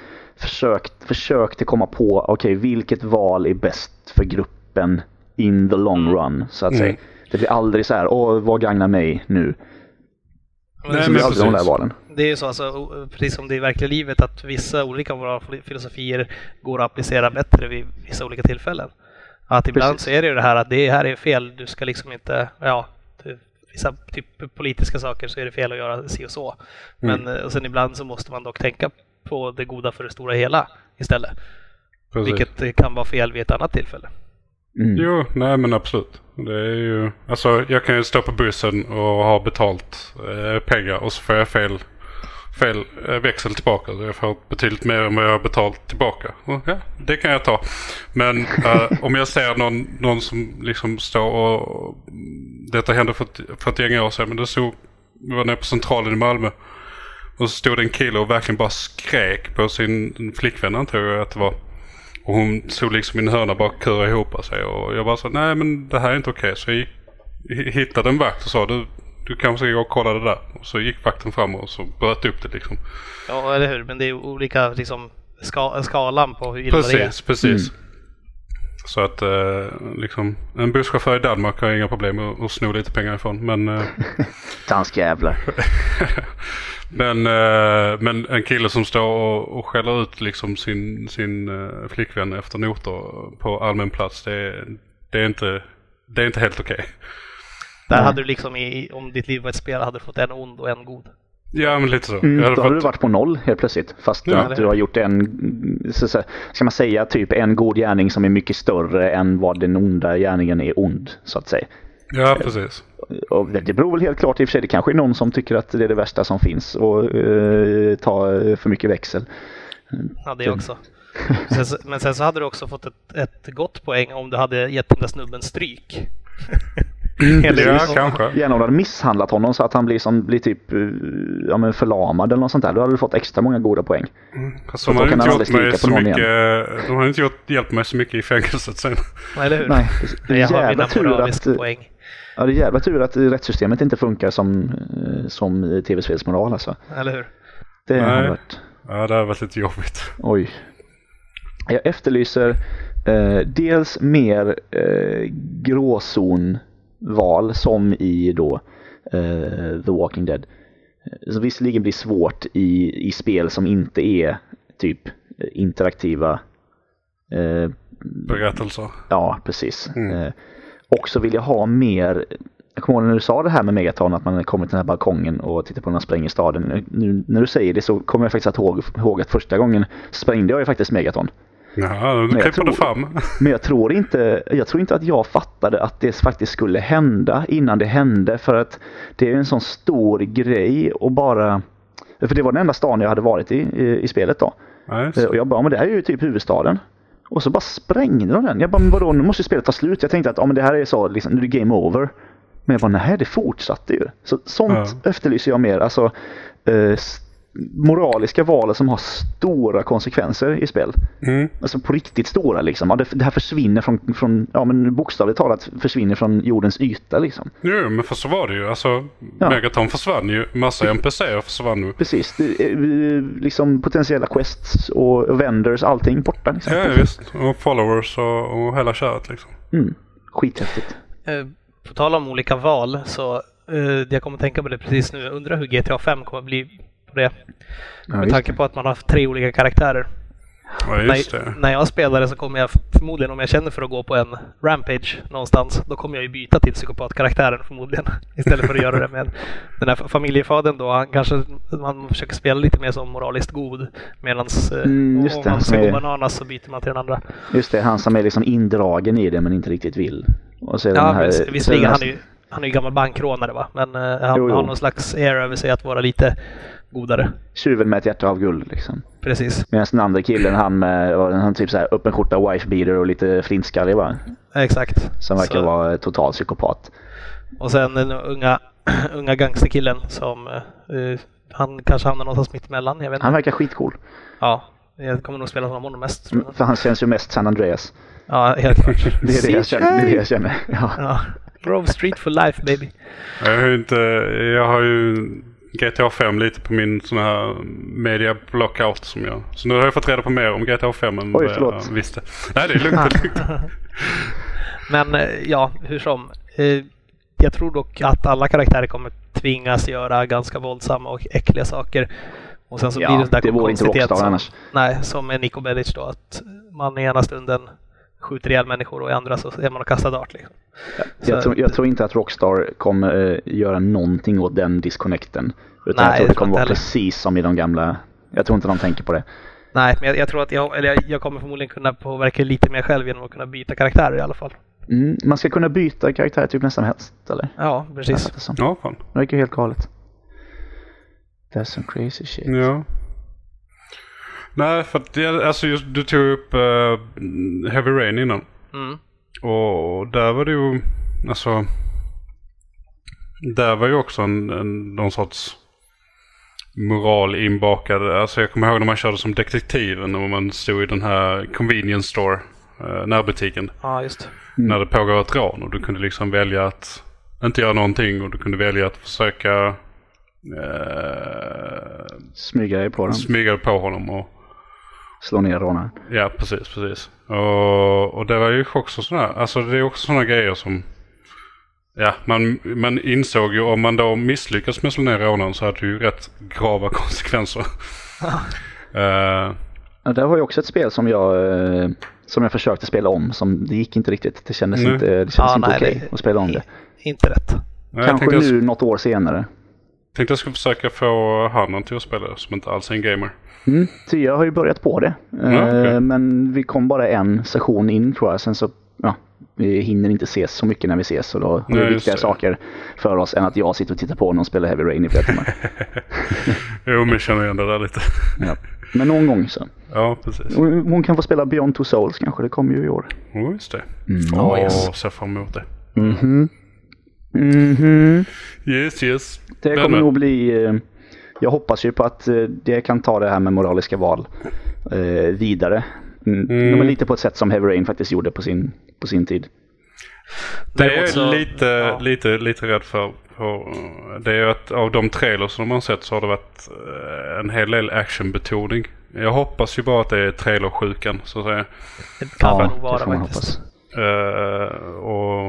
Försökt, försökte komma på, okej vilket val är bäst för gruppen in the long run så att Mm. säga. Det blir aldrig så här, åh vad gagnar mig nu? Men Nej, men aldrig de där valen. Det är ju så, alltså, precis som det är i verkliga livet, att vissa olika moralfilosofier går att applicera bättre vid vissa olika tillfällen. Att ibland Precis. så är det ju det här att det här är fel, du ska liksom inte, ja, vissa typ politiska saker så är det fel att göra si och så. Men eh, och sen ibland så måste man dock tänka på det goda för det stora hela istället. Precis. Vilket eh, kan vara fel vid ett annat tillfälle. Mm. Jo, nej men absolut. Det är ju, alltså jag kan ju stå på bussen och ha betalt eh, pengar och så får jag fel, fel eh, växel tillbaka. Så jag får betydligt mer än vad jag har betalt tillbaka. Och, ja, det kan jag ta. Men eh, om jag ser någon, någon som liksom står och... Detta hände för ett, för ett gäng år sedan men det stod... Vi var nere på Centralen i Malmö. Och så stod det en kille och verkligen bara skrek på sin flickvän antar jag att det var. Och hon stod liksom i en hörna bara kurade ihop sig. Och jag bara sa nej men det här är inte okej. Så jag hittade en vakt och sa du, du kanske ska gå och kolla det där. Och så gick vakten fram och så bröt upp det liksom. Ja, eller hur? Men det är olika liksom, ska, skalan på hur illa det är. Precis, precis. Så att eh, liksom en busschaufför i Danmark har inga problem med att sno lite pengar ifrån. Men, eh, Danskjävlar. men, eh, men en kille som står och, och skäller ut liksom sin, sin eh, flickvän efter noter på allmän plats. Det, är- det, är inte, det är inte helt okej. Där Nej. hade du liksom, i, om ditt liv var ett spel, hade du fått en ond och en god. Ja, men lite så. Mm, då hade du varit på noll helt plötsligt. Fast Ja, att du har gjort en, så, så, ska man säga typ en god gärning som är mycket större än vad den onda gärningen är ond, så att säga. Ja, precis. Och det, beror väl helt klart i och för sig. Det kanske är någon som tycker att det är det värsta som finns och eh, ta eh, för mycket växel. Ja, det också. Sen, så- men sen så hade du också fått ett, ett gott poäng om du hade gett den där snubben stryk. Ja, så- kanske. Gärna hade misshandlat honom så att han blir, som, blir typ eh, ja, men förlamad eller något sånt där. Då hade du fått extra många goda poäng. Fast då de har inte gjort mig så mycket, de har inte gjort, hjälpt mig så mycket i fängelset sen. Eller hur? Nej, det är Jag har jävla mina tur att, poäng. ja, det är jävla tur att rättssystemet inte funkar som, eh, som tv-spelsmoral alltså. Eller hur? Det Nej. hade varit... Ja, det har varit lite jobbigt. Oj. Jag efterlyser eh, dels mer eh, gråzonval som i då eh, The Walking Dead. Som visserligen blir svårt i, i spel som inte är typ interaktiva. Eh, Berättelser. ja, precis. Mm. Eh, och så vill jag ha mer jag kommer ihåg när du sa det här med Megaton, att man kommer till den här balkongen och tittar på när man spränger staden. Nu när du säger det så kommer jag faktiskt att ihåg, ihåg att första gången sprängde jag ju faktiskt Megaton. Ja, Men nu jag tror- fram. Men jag tror, inte, jag tror inte att jag fattade att det faktiskt skulle hända innan det hände. För att det är en sån stor grej och bara... För det var den enda stan jag hade varit i, i, i spelet då. Ja, Eh. Och jag bara, men det här är ju typ huvudstaden. Och så bara sprängde de den. Jag bara, men vadå, nu måste ju spelet ta slut. Jag tänkte att ja, men det här är så, liksom, nu är det game over. Men jag bara, nej det fortsatte ju. Så, sånt efterlyser jag mer. Alltså, eh, moraliska val som har stora konsekvenser i spel. Mm. Alltså på riktigt stora liksom. Ja, det, det här försvinner från, från, ja men bokstavligt talat försvinner från jordens yta liksom. Jo, men för så var det ju. Alltså, Ja. Megaton försvann ju. Massa NPCer försvann ju. Precis, det, eh, liksom potentiella quests och vendors, allting borta liksom. Ja, visst. Och followers och, och hela köret liksom. Mm. Skithäftigt. Eh, På tal om olika val så eh, jag kommer att tänka på det precis nu. Jag undrar hur GTA 5 kommer att bli på det. Ja, Med tanke på att man har haft tre olika karaktärer. Ja, just när, det. när jag spelar det så kommer jag förmodligen, om jag känner för att gå på en rampage någonstans, då kommer jag ju byta till psykopatkaraktären förmodligen. Istället för att göra det med den här familjefadern då. Han kanske man försöker spela lite mer som moraliskt god. Medan Mm, just om det, man ska gå bananas så byter man till den andra. Just det, han som är liksom indragen i det men inte riktigt vill. Och så Ja, den här, visserligen, han är ju han är ju gammal bankrånare va, men eh, han Jo, jo. har någon slags air över sig att vara lite godare. Tjuven med ett hjärta av guld liksom. Precis, Medan den andra killen, han med han typ så här öppen skjorta, wife beater och lite flintskallig va. exakt. Som verkar Så- vara total psykopat. Och sen den unga, unga gangsterkillen som eh, han kanske hamnar någonstans mitt emellan. Jag vet inte. Han verkar skitcool. Ja, jag kommer nog spela som honom mest. tror jag. För han känns ju mest San Andreas. Ja, helt klart. Det är det jag känner. Det är det jag känner. Ja. Ja. Grove Street for life baby. Jag har ju inte, jag har ju GTA 5 lite på min sån här media blockout som jag. Så nu har jag fått reda på mer om GTA 5 än Oj, vad jag visste. Nej, det är lugnt. Det är lugnt. Men eh, ja, hur som. Eh, Jag tror dock att alla karaktärer kommer tvingas göra ganska våldsamma och äckliga saker. Och sen så blir det Ja, sådär det Rockstar som, annars. Nej, som med Nico Bellic då. Att man i ena stunden skjuter ihjäl människor och i andra så är man och kastar dart. Liksom. Så- Jag tror, jag tror inte att Rockstar kommer eh, göra någonting åt den disconnecten. Utan Nej, jag tror det kommer vara heller. precis som i de gamla. Jag tror inte de tänker på det. Nej, men jag, jag tror att jag, eller jag, jag kommer förmodligen kunna påverka lite mer själv genom att kunna byta karaktärer i alla fall. Mm, man ska kunna byta karaktär typ nästan helst, eller? Ja, precis. Det, som. Ja, fan. det verkar ju helt galet. That's some crazy shit. Ja. Nej, för att det, alltså just, du tog upp eh, Heavy Rain innan. Mm. Och där var det ju, alltså. Där var ju också en, en, någon sorts moral inbakad. Alltså jag kommer ihåg när man körde som detektiven och man stod i den här convenience store, eh, närbutiken. Ja, just. När det pågår ett rån och du kunde liksom välja att inte göra någonting och du kunde välja att försöka eh, Smyga dig på dem. smyga på honom och Slå ner rånaren. Ja, precis, precis. Och, och det var ju också sådana, alltså det är också sådana grejer som Ja, man, man insåg ju om man då misslyckas med att slå ner rånaren så hade det ju rätt grava konsekvenser. Ja, det var ju också ett spel som jag, eh, som jag försökte spela om, som det gick inte riktigt. Det kändes Nej. inte, det kändes Ja, inte nej, okej det- att spela om det. Inte rätt. Nej, Kanske tänkte, jag, nu något år senare. tänkte jag skulle försöka få Hannan till att spela som inte alls är en gamer. Mm, så jag har ju börjat på det. Ja, okej. Eh, Men vi kom bara en session in tror jag. Sen så, ja, vi hinner inte ses så mycket när vi ses. Och då har vi viktigare saker för oss än att jag sitter och tittar på någon spela Heavy Rain i flera timmar. Jo, men jag känner igen det där lite. ja. Men någon gång så. Ja, precis. Och Hon kan få spela Beyond Two Souls kanske. Det kommer ju i år. Oh, just det. Mm. Ja, yes. Ser fram emot det. Mhm. Mhm. Yes, yes. Det kommer nog bli... Jag hoppas ju på att eh, det kan ta det här med moraliska val eh, vidare. Mm. Mm. Är lite på ett sätt som Heavy Rain faktiskt gjorde på sin, på sin tid. Det är Däremot jag så- lite, ja. lite, lite rädd för. På, det är ju att av de trailers som man sett så har det varit eh, en hel del actionbetoning. Jag hoppas ju bara att det är trailersjukan så att säga. Det kan Ja, nog vara det får man faktiskt. hoppas. Eh, och,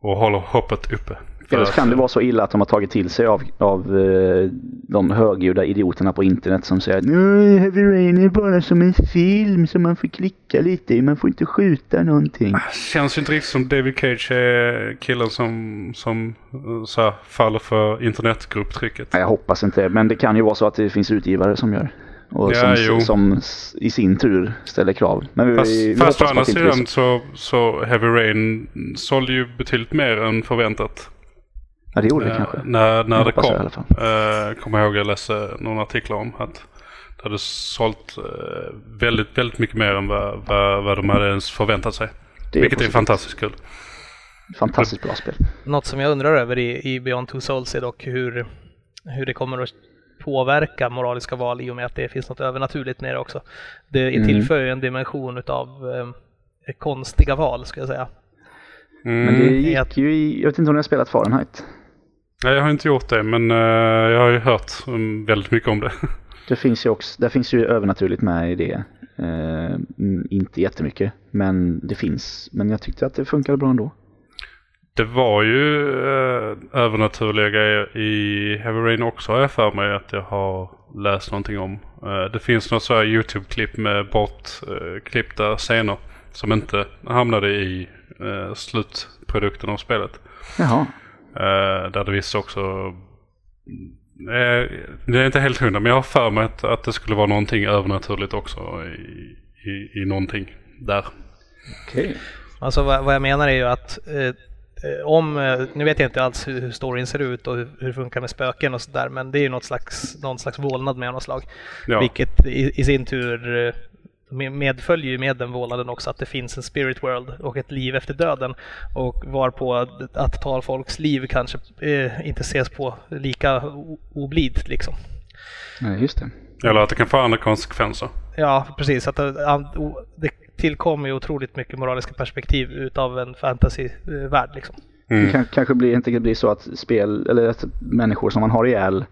och håller hoppet uppe. Eller så kan det vara så illa att de har tagit till sig av, av eh, de högljudda idioterna på internet som säger att "Nej, Heavy Rain är bara som en film som man får klicka lite i, man får inte skjuta någonting. Känns ju inte riktigt som David Cage är killen som, som eh, så här, faller för internetgrupptrycket. Jag hoppas inte men det kan ju vara så att det finns utgivare som gör. Och Ja, som, som i sin tur ställer krav. Men vi, Fast, vi fast å andra det sidan så. så, så Heavy Rain sålde ju betydligt mer än förväntat. Ja, det gjorde det Eh, kanske. när när det jag kom. i alla fall. Uh, kommer jag ihåg jag läste några artiklar om att det hade sålt eh, väldigt, väldigt mycket mer än vad, vad, vad de hade ens förväntat sig. Det är Vilket är positivt. fantastiskt kul. Fantastiskt bra spel. Något som jag undrar över i, i Beyond Two Souls är dock hur, hur det kommer att påverka moraliska val i och med att det finns något övernaturligt med det också. Det Mm. tillför ju en dimension utav eh, konstiga val, ska jag säga. Mm. Men det gick ju i, jag vet inte om ni har spelat Fahrenheit. Nej, jag har inte gjort det men eh, jag har ju hört um, väldigt mycket om det. Det finns ju också, där finns ju övernaturligt med i det. Eh, mm, inte jättemycket, men det finns. Men jag tyckte att det funkade bra ändå. Det var ju eh, övernaturliga grejer i Heavy Rain också har jag för mig att jag har läst någonting om. Eh, det finns något så här YouTube-klipp med bortklippta scener som inte hamnade i eh, slutprodukten av spelet. Jaha, Eh, där det visst också... Eh, det är inte helt hundra men jag har för mig att, att det skulle vara någonting övernaturligt också i, i, i någonting där. okej. Alltså vad, vad jag menar är ju att eh, eh, om, nu vet jag inte alls hur, hur storyn ser ut och hur, hur det funkar med spöken och sådär, men det är ju något slags, någon slags vålnad med något slag. Ja. Vilket i, i sin tur medföljer ju med den vålnaden också att det finns en spirit world och ett liv efter döden. Och varpå att, att ta folks liv kanske eh, inte ses på lika o- oblidt liksom. Ja, just det. Eller att det kan få andra konsekvenser. Ja, precis. Att det, o- det tillkommer ju otroligt mycket moraliska perspektiv utav en fantasyvärld liksom. Mm. Det kan, kanske blir, inte blir så att spel, eller att människor som man har ihjäl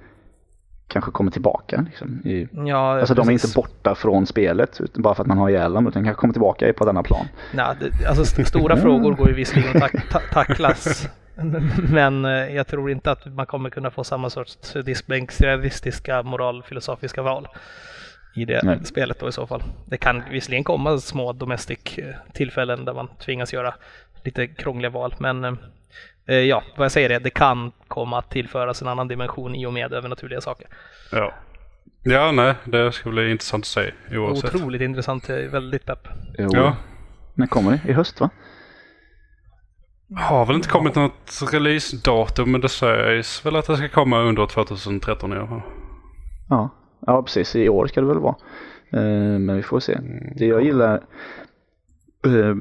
kanske kommer tillbaka. Liksom, i, Ja, alltså de är precis. inte borta från spelet utan bara för att man har ihjäl dem, utan kanske kommer tillbaka i- på denna plan. Nej, det, alltså st- stora frågor går ju visserligen att ta, tacklas. Men eh, jag tror inte att man kommer kunna få samma sorts disbänksrealistiska moralfilosofiska val i det Nej. spelet då i så fall. Det kan visserligen komma små domestic eh, tillfällen där man tvingas göra lite krångliga val, men eh, ja, vad jag säger är det kan komma att tillföras en annan dimension i och med övernaturliga saker. Ja. Ja, nej, det ska bli intressant att se oavsett. Otroligt intressant, jag är väldigt pepp. Jo. Ja. När kommer det? I höst va? Har väl inte kommit något releasedatum men det sägs väl att det ska komma under 2013 i alla fall. Ja, ja precis. I år ska det väl vara. Eh, men vi får se. Det jag gillar eh,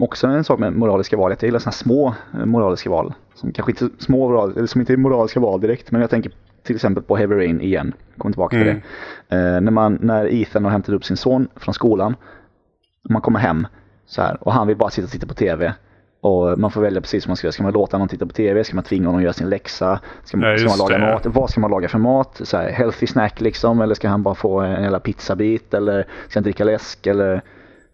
också en sak med moraliska val, att jag gillar sådana små eh, moraliska val. Som kanske inte små moral, eller som inte är moraliska val direkt, men jag tänker till exempel på Heavy Rain igen. Kommer tillbaka till Mm. det. Eh, när, man, när Ethan har hämtat upp sin son från skolan. Man kommer hem så här, och han vill bara sitta och titta på TV. Och man får välja precis som man ska göra. Ska man låta någon titta på TV? Ska man tvinga honom att göra sin läxa? Ska man, Ja, ska man laga det. mat? Vad ska man laga för mat? Så här, healthy snack liksom? Eller ska han bara få en jävla pizzabit? Eller ska han dricka läsk? Eller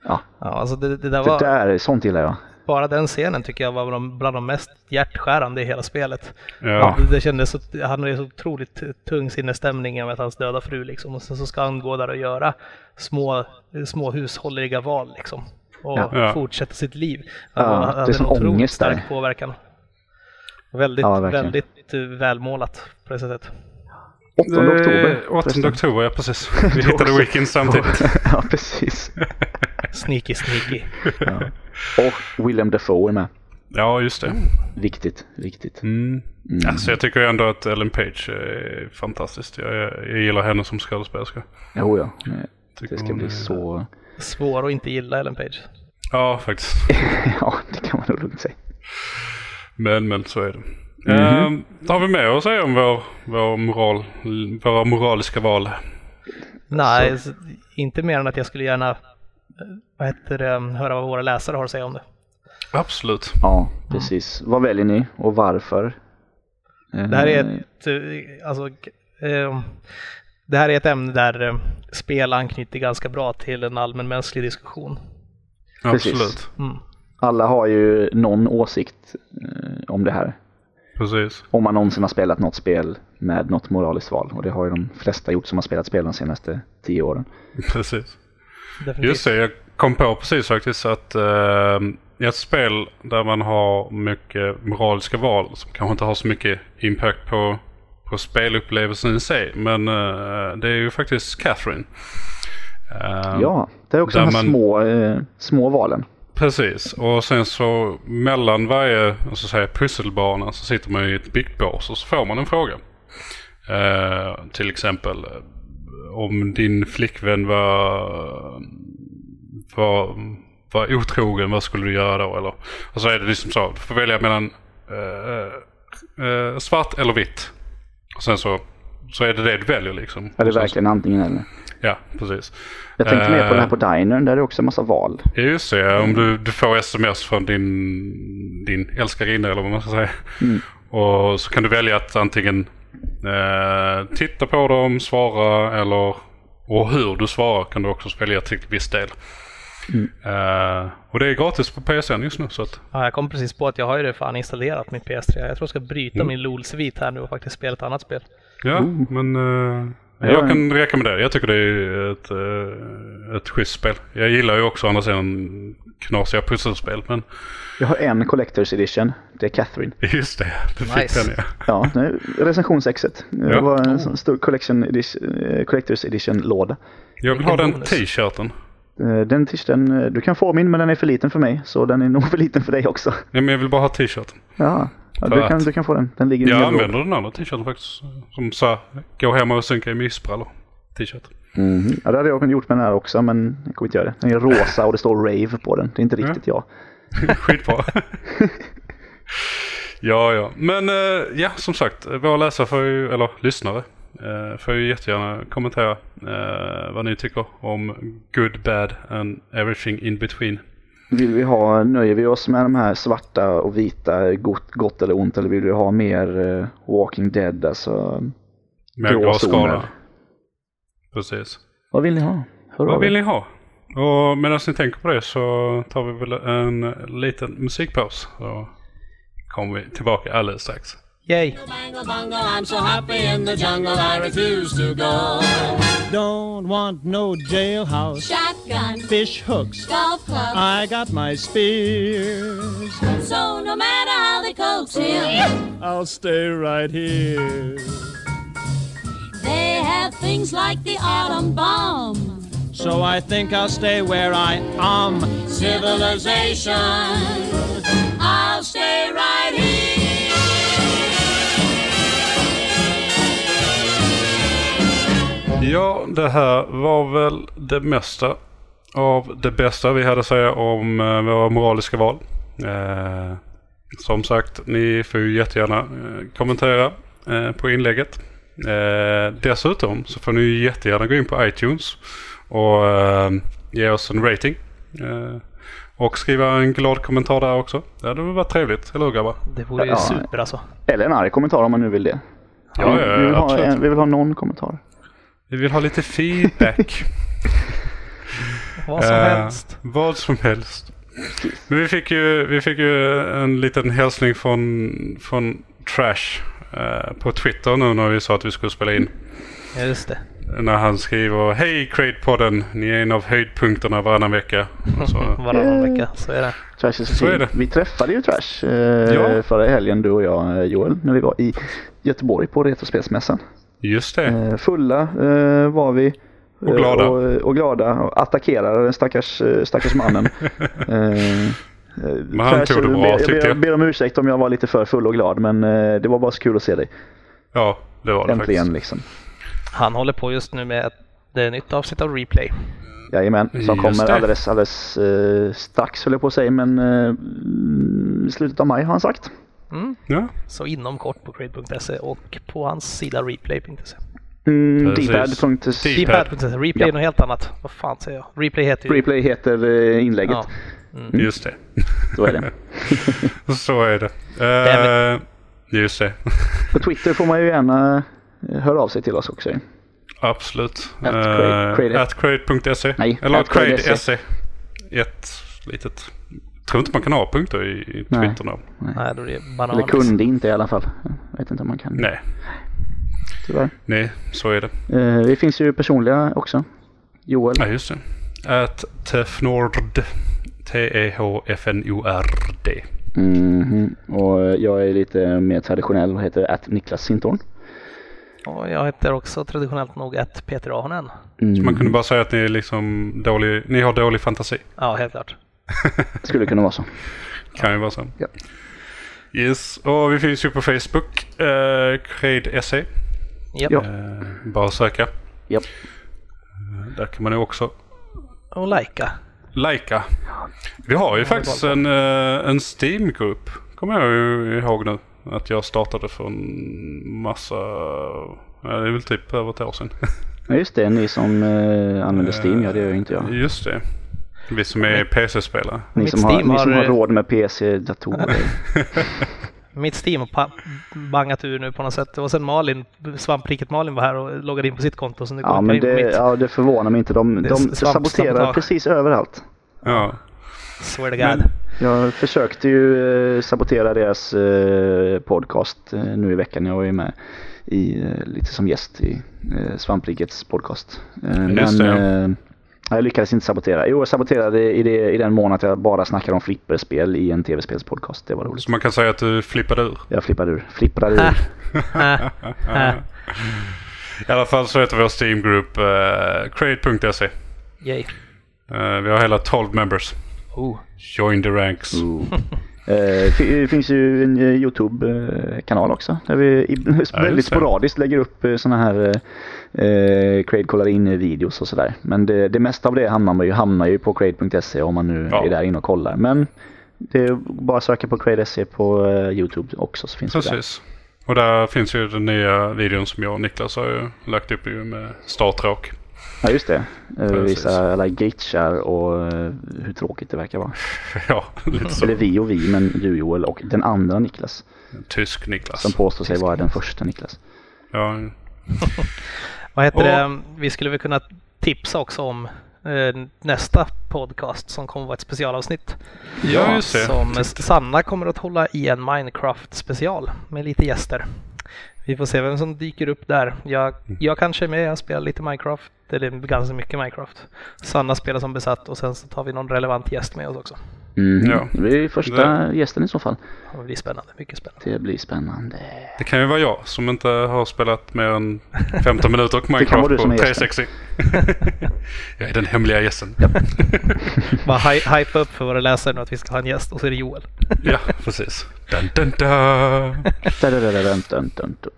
ja, Ja, alltså det, det där det var... där, sånt gillar jag. Bara den scenen tycker jag var de- bland de mest hjärtskärande i hela spelet. Ja. Det, det kändes så, han är så otroligt tung sinnesstämning med hans döda fru liksom. Och sen så ska han gå där och göra små, små hushålleriga val liksom. och Ja. fortsätta sitt liv. Ja, Han det är hade sån ångest där. stark påverkan. Väldigt, Ja, väldigt eh, välmålat på det sättet. 8 oktober. Eh, 8 förresten. oktober, ja precis. Vi hittade Weekend samtidigt. ja, precis. Sneaky, sneaky. Ja. Och Willem Dafoe är med. Ja, just det. Viktigt, viktigt. Mm. Alltså, jag tycker ändå att Ellen Page är fantastisk. Jag, jag gillar henne som skådespelerska. Jo, ja. Tycker Det ska hon bli är- så... Svår att inte gilla Ellen Page. Ja, faktiskt. ja, det kan man nog lugnt säga. Men, men så är det. Mhm. Ehm, har vi att säga om vår, vår moral, våra moraliska val? Nej, s- inte mer än att jag skulle gärna eh, vad heter det, höra vad våra läsare har att säga om det. Absolut. Ja, precis. Vad väljer ni och varför? Det här är ett, eh, alltså, eh, det här är ett ämne där eh, spel anknyter ganska bra till en allmänmänsklig diskussion. Absolut. Mm. Alla har ju någon åsikt eh, om det här. Precis. Om man någonsin har spelat något spel med något moraliskt val. Och det har ju de flesta gjort som har spelat spel de senaste tio åren. Precis. Definitivt. Just det, jag kom på precis faktiskt att eh, i ett spel där man har mycket moraliska val som kanske inte har så mycket impact på, på spelupplevelsen i sig. Men eh, det är ju faktiskt Catherine. Eh, Ja, det är också de här man- små, eh, små valen. Precis, och sen så mellan varje alltså säga, pusselbana så sitter man i ett boss och så får man en fråga. Eh, till exempel eh, om din flickvän var, var, var otrogen, vad skulle du göra då? Eller, och så är det liksom så, du får välja mellan eh, eh, svart eller vitt. Och sen så, så är det det du väljer liksom. Är det verkligen antingen eller? Ja, precis. Jag tänkte mer på det här Eh, på Dinern, där är det också en massa val. Ja just det, om du, du får sms från din, din älskarinna eller vad man ska säga. Och så kan du välja att antingen eh, titta på dem, svara eller och hur du svarar kan du också välja till viss del. Eh, och det är gratis på PSN just nu så att Ja, jag kom precis på att jag har ju det fan installerat min PS3. Jag tror jag ska bryta min LOL-svit här nu och faktiskt spela ett annat spel. ja, men eh, Ja, jag kan rekommendera Jag tycker det är ett, uh, ett schysst spel. Jag gillar ju också andra sidan knasiga pusselspel men Jag har en Collector's Edition. Det är Catherine. just det, du fick Nice. den ja. Ja, är recensionsexet. Det Ja. var en sån stor collection edition, eh, Collector's Edition-låda. Jag vill ha den t-shirten. Eh, Den t-shirten, eh, du kan få min men den är för liten för mig. Så den är nog för liten för dig också. Nej men jag vill bara ha t-shirten. Ja, ja du, kan, du kan få den. Den ligger i Jag använder den andra t-shirten faktiskt. Som så här, gå hem och synka i mysbrallor. T-shirt. Mhm. Ja, det hade jag kunnat gjort med den här också men jag kommer inte göra det. Den är rosa och det står rave på den. Det är inte riktigt jag. Skitbra. ja, ja. Men eh, ja, som sagt. Våra läsare får ju, eller lyssnare, eh, får ju jättegärna kommentera eh, vad ni tycker om good, bad and everything in between. Vill vi ha, nöjer vi oss med de här svarta och vita, gott, gott eller ont? Eller vill vi ha mer eh, Walking Dead, alltså Gråzoner. gråskala. Precis. Vad vill ni ha? Hör Vad vill er. ni ha? Och medan ni tänker på det så tar vi väl en liten musikpaus. Så kommer vi tillbaka alldeles strax. Yay! Bango bungo, I'm so happy in the jungle, I refuse to go. Don't want no jailhouse, Shotgun, fish hooks. golf club. I got my spears. So no matter how they coax him, I'll stay right here. they have things like the atom bomb. So I think I'll stay where I am. Civilization, I'll stay right Ja, det här var väl det mesta av det bästa vi hade att säga om eh, våra moraliska val. Eh, som sagt, ni får ju jättegärna eh, kommentera eh, på inlägget. Eh, dessutom så får ni ju jättegärna gå in på iTunes och ge oss en rating. Och skriva en glad kommentar där också. Det hade väl varit trevligt, eller hur grabbar? Det vore ju Ja. super alltså. Eller en arg kommentar om man nu vill det. Ja, vi, ja, vi, vill ha en, vi vill ha någon kommentar. Vi vill ha lite feedback. Vad som Eh, helst. Vad som helst. Men vi fick ju, vi fick ju en liten hälsning från, från Trash eh, på Twitter nu när vi sa att vi skulle spela in. Ja, just det. När han skriver Hej Crate-podden, ni är en av höjdpunkterna varannan vecka. Så, Varannan vecka, så är det. Trash är så, Så är det. Vi träffade ju Trash eh, Ja. förra helgen du och jag eh, Joel när vi var i Göteborg på Retrospelsmässan. Just det. Eh, fulla eh, var vi. Och glada. Eh, och, och glada och attackerade den stackars, eh, stackars mannen. eh, eh, Men han tog det bra, ber, tyckte ber, jag. ber om ursäkt om jag var lite för full och glad men eh, det var bara så kul att se dig. Ja, det var det Äntligen faktiskt. liksom. Han håller på just nu med ett det är ett nytt avsnitt av Replay. Jajamän, som Just kommer det. alldeles, alldeles eh, strax höll jag på att säga men eh, slutet av maj har han sagt. Mm. Ja, Så inom kort på crate.se och på hans sida replay.se. Mm. Dpad.se Dpad. Dpad.se. Replay är något helt annat. Vad fan säger jag? Replay heter ju... Replay heter eh, inlägget. Ja. just det. Så är det. Så är det. Eh, just det. På Twitter får man ju gärna eh, höra av sig till oss också. Absolut. At crate- crate- At crate.se. Nej, Eller at crate.se. Ett litet... Tror inte man kan ha punkter i, i Nej. Twitter nu. Nej, då är det banan. Eller kunde inte i alla fall. Jag vet inte om man kan. Nej, Tyvärr. nej, så är det. Eh, vi finns ju personliga också. Joel. Ja, just det. At Tefnord. T-E-H-F-N-O-R-D. Mhm. Och jag är lite mer traditionell och heter att Niklas Sintorn. Och jag heter också traditionellt nog ett Peter Ahonen. Mm. Så man kunde bara säga att ni är liksom dålig, ni har dålig fantasi. Ja, helt klart. Skulle kunna vara så. Kan ju vara så. Ja. Yes, och vi finns ju på Facebook. Uh, Crade.se. Japp. Ja. Eh, bara söka. Japp. Eh, där kan man ju också Och lajka. Lika. Vi har ju faktiskt en, eh, en Steam-grupp. Kommer jag ju ihåg nu. Att jag startade för en massa... Ja, det är väl typ över ett år sedan. Ja, just det. Ni som eh, använder Steam. Ja, det gör ju inte jag. Just det. Vi som är PC-spelare. Ni Mitt som, har, Steam ni som har, råd med PC, datorer. Mitt Steam har bangat ur nu på något sätt. Var sen Malin, svampriket Malin var här och loggade in på sitt konto. Så nu Ja, men det, mitt. ja, det förvånar mig inte. De, de saboterar precis överallt. Ja. Swear to Men- God. Jag försökte ju eh, sabotera deras eh, podcast eh, nu i veckan. Jag var ju med i, lite som gäst i Svamprikets podcast. Just men det, ja. Jag lyckades inte sabotera. Jo, jag saboterade i, det, i den mån att jag bara snackade om flipperspel i en tv-spelspodcast. Det var roligt. Så man kan säga att du flippade ur. Jag flippade ur. Flippade ur. I alla fall så heter vår Steam-grupp uh, Crade.se. yay. Eh, vi har hela 12 members. Oh. Join the ranks. Eh, Det finns ju en eh, Youtube-kanal också där vi väldigt det. sporadiskt lägger upp eh, såna här eh, Crade kollar in videos och sådär. Men det, det mesta av det hamnar, man ju, hamnar ju på crade.se om man nu Ja. är där inne och kollar. Men det är bara att söka på crade.se på Youtube också så finns det där. Precis. Och där finns ju den nya videon som jag och Niklas har lagt upp med startråk. Ja just det. Eh, Precis. Vissa alla glitchar och eh, hur tråkigt det verkar vara. ja, lite så. Eller vi och vi men du Joel och den andra Niklas. Tysk Niklas. Som påstår sig vara den första Niklas. Ja, Vad heter Och- det? Vi skulle väl kunna tipsa också om eh, nästa podcast som kommer vara ett specialavsnitt. ja just det. Som Sanna kommer att hålla i en Minecraft special med lite gäster. Vi får se vem som dyker upp där. Jag, jag kanske är med, jag spelar lite Minecraft, eller ganska mycket Minecraft. Sanna spelar som besatt och sen så tar vi någon relevant gäst med oss också. Mhm. Ja. Det blir första gästen i så fall. Det blir spännande, mycket spännande. Det blir spännande. Det kan ju vara jag som inte har spelat mer än 15 minuter kan Minecraft på som är gästen. 360. jag är den hemliga gästen. Bara hy- hypa upp för våra läsare nu att vi ska ha en gäst och så är det Joel. Ja, precis. Dun, dun, dun. Dun, dun, dun, dun.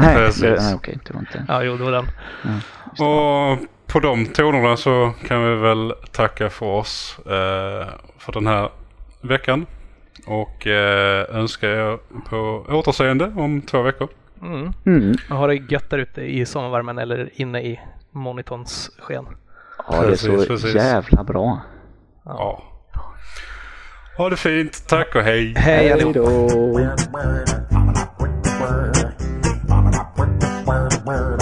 Nej, Precis. det, nej okej, det var inte... Ja, jo, det var den. Och på de tonerna så kan vi väl tacka för oss eh, för den här veckan. Och eh, önska er på återseende om två veckor. Mm. Mm. Ha det gött där ute i sommarvärmen eller inne i monitorns sken. Ja, det är så precis. jävla bra. Ja. Ha det fint. Tack och hej. Hej Hej allihop! bird.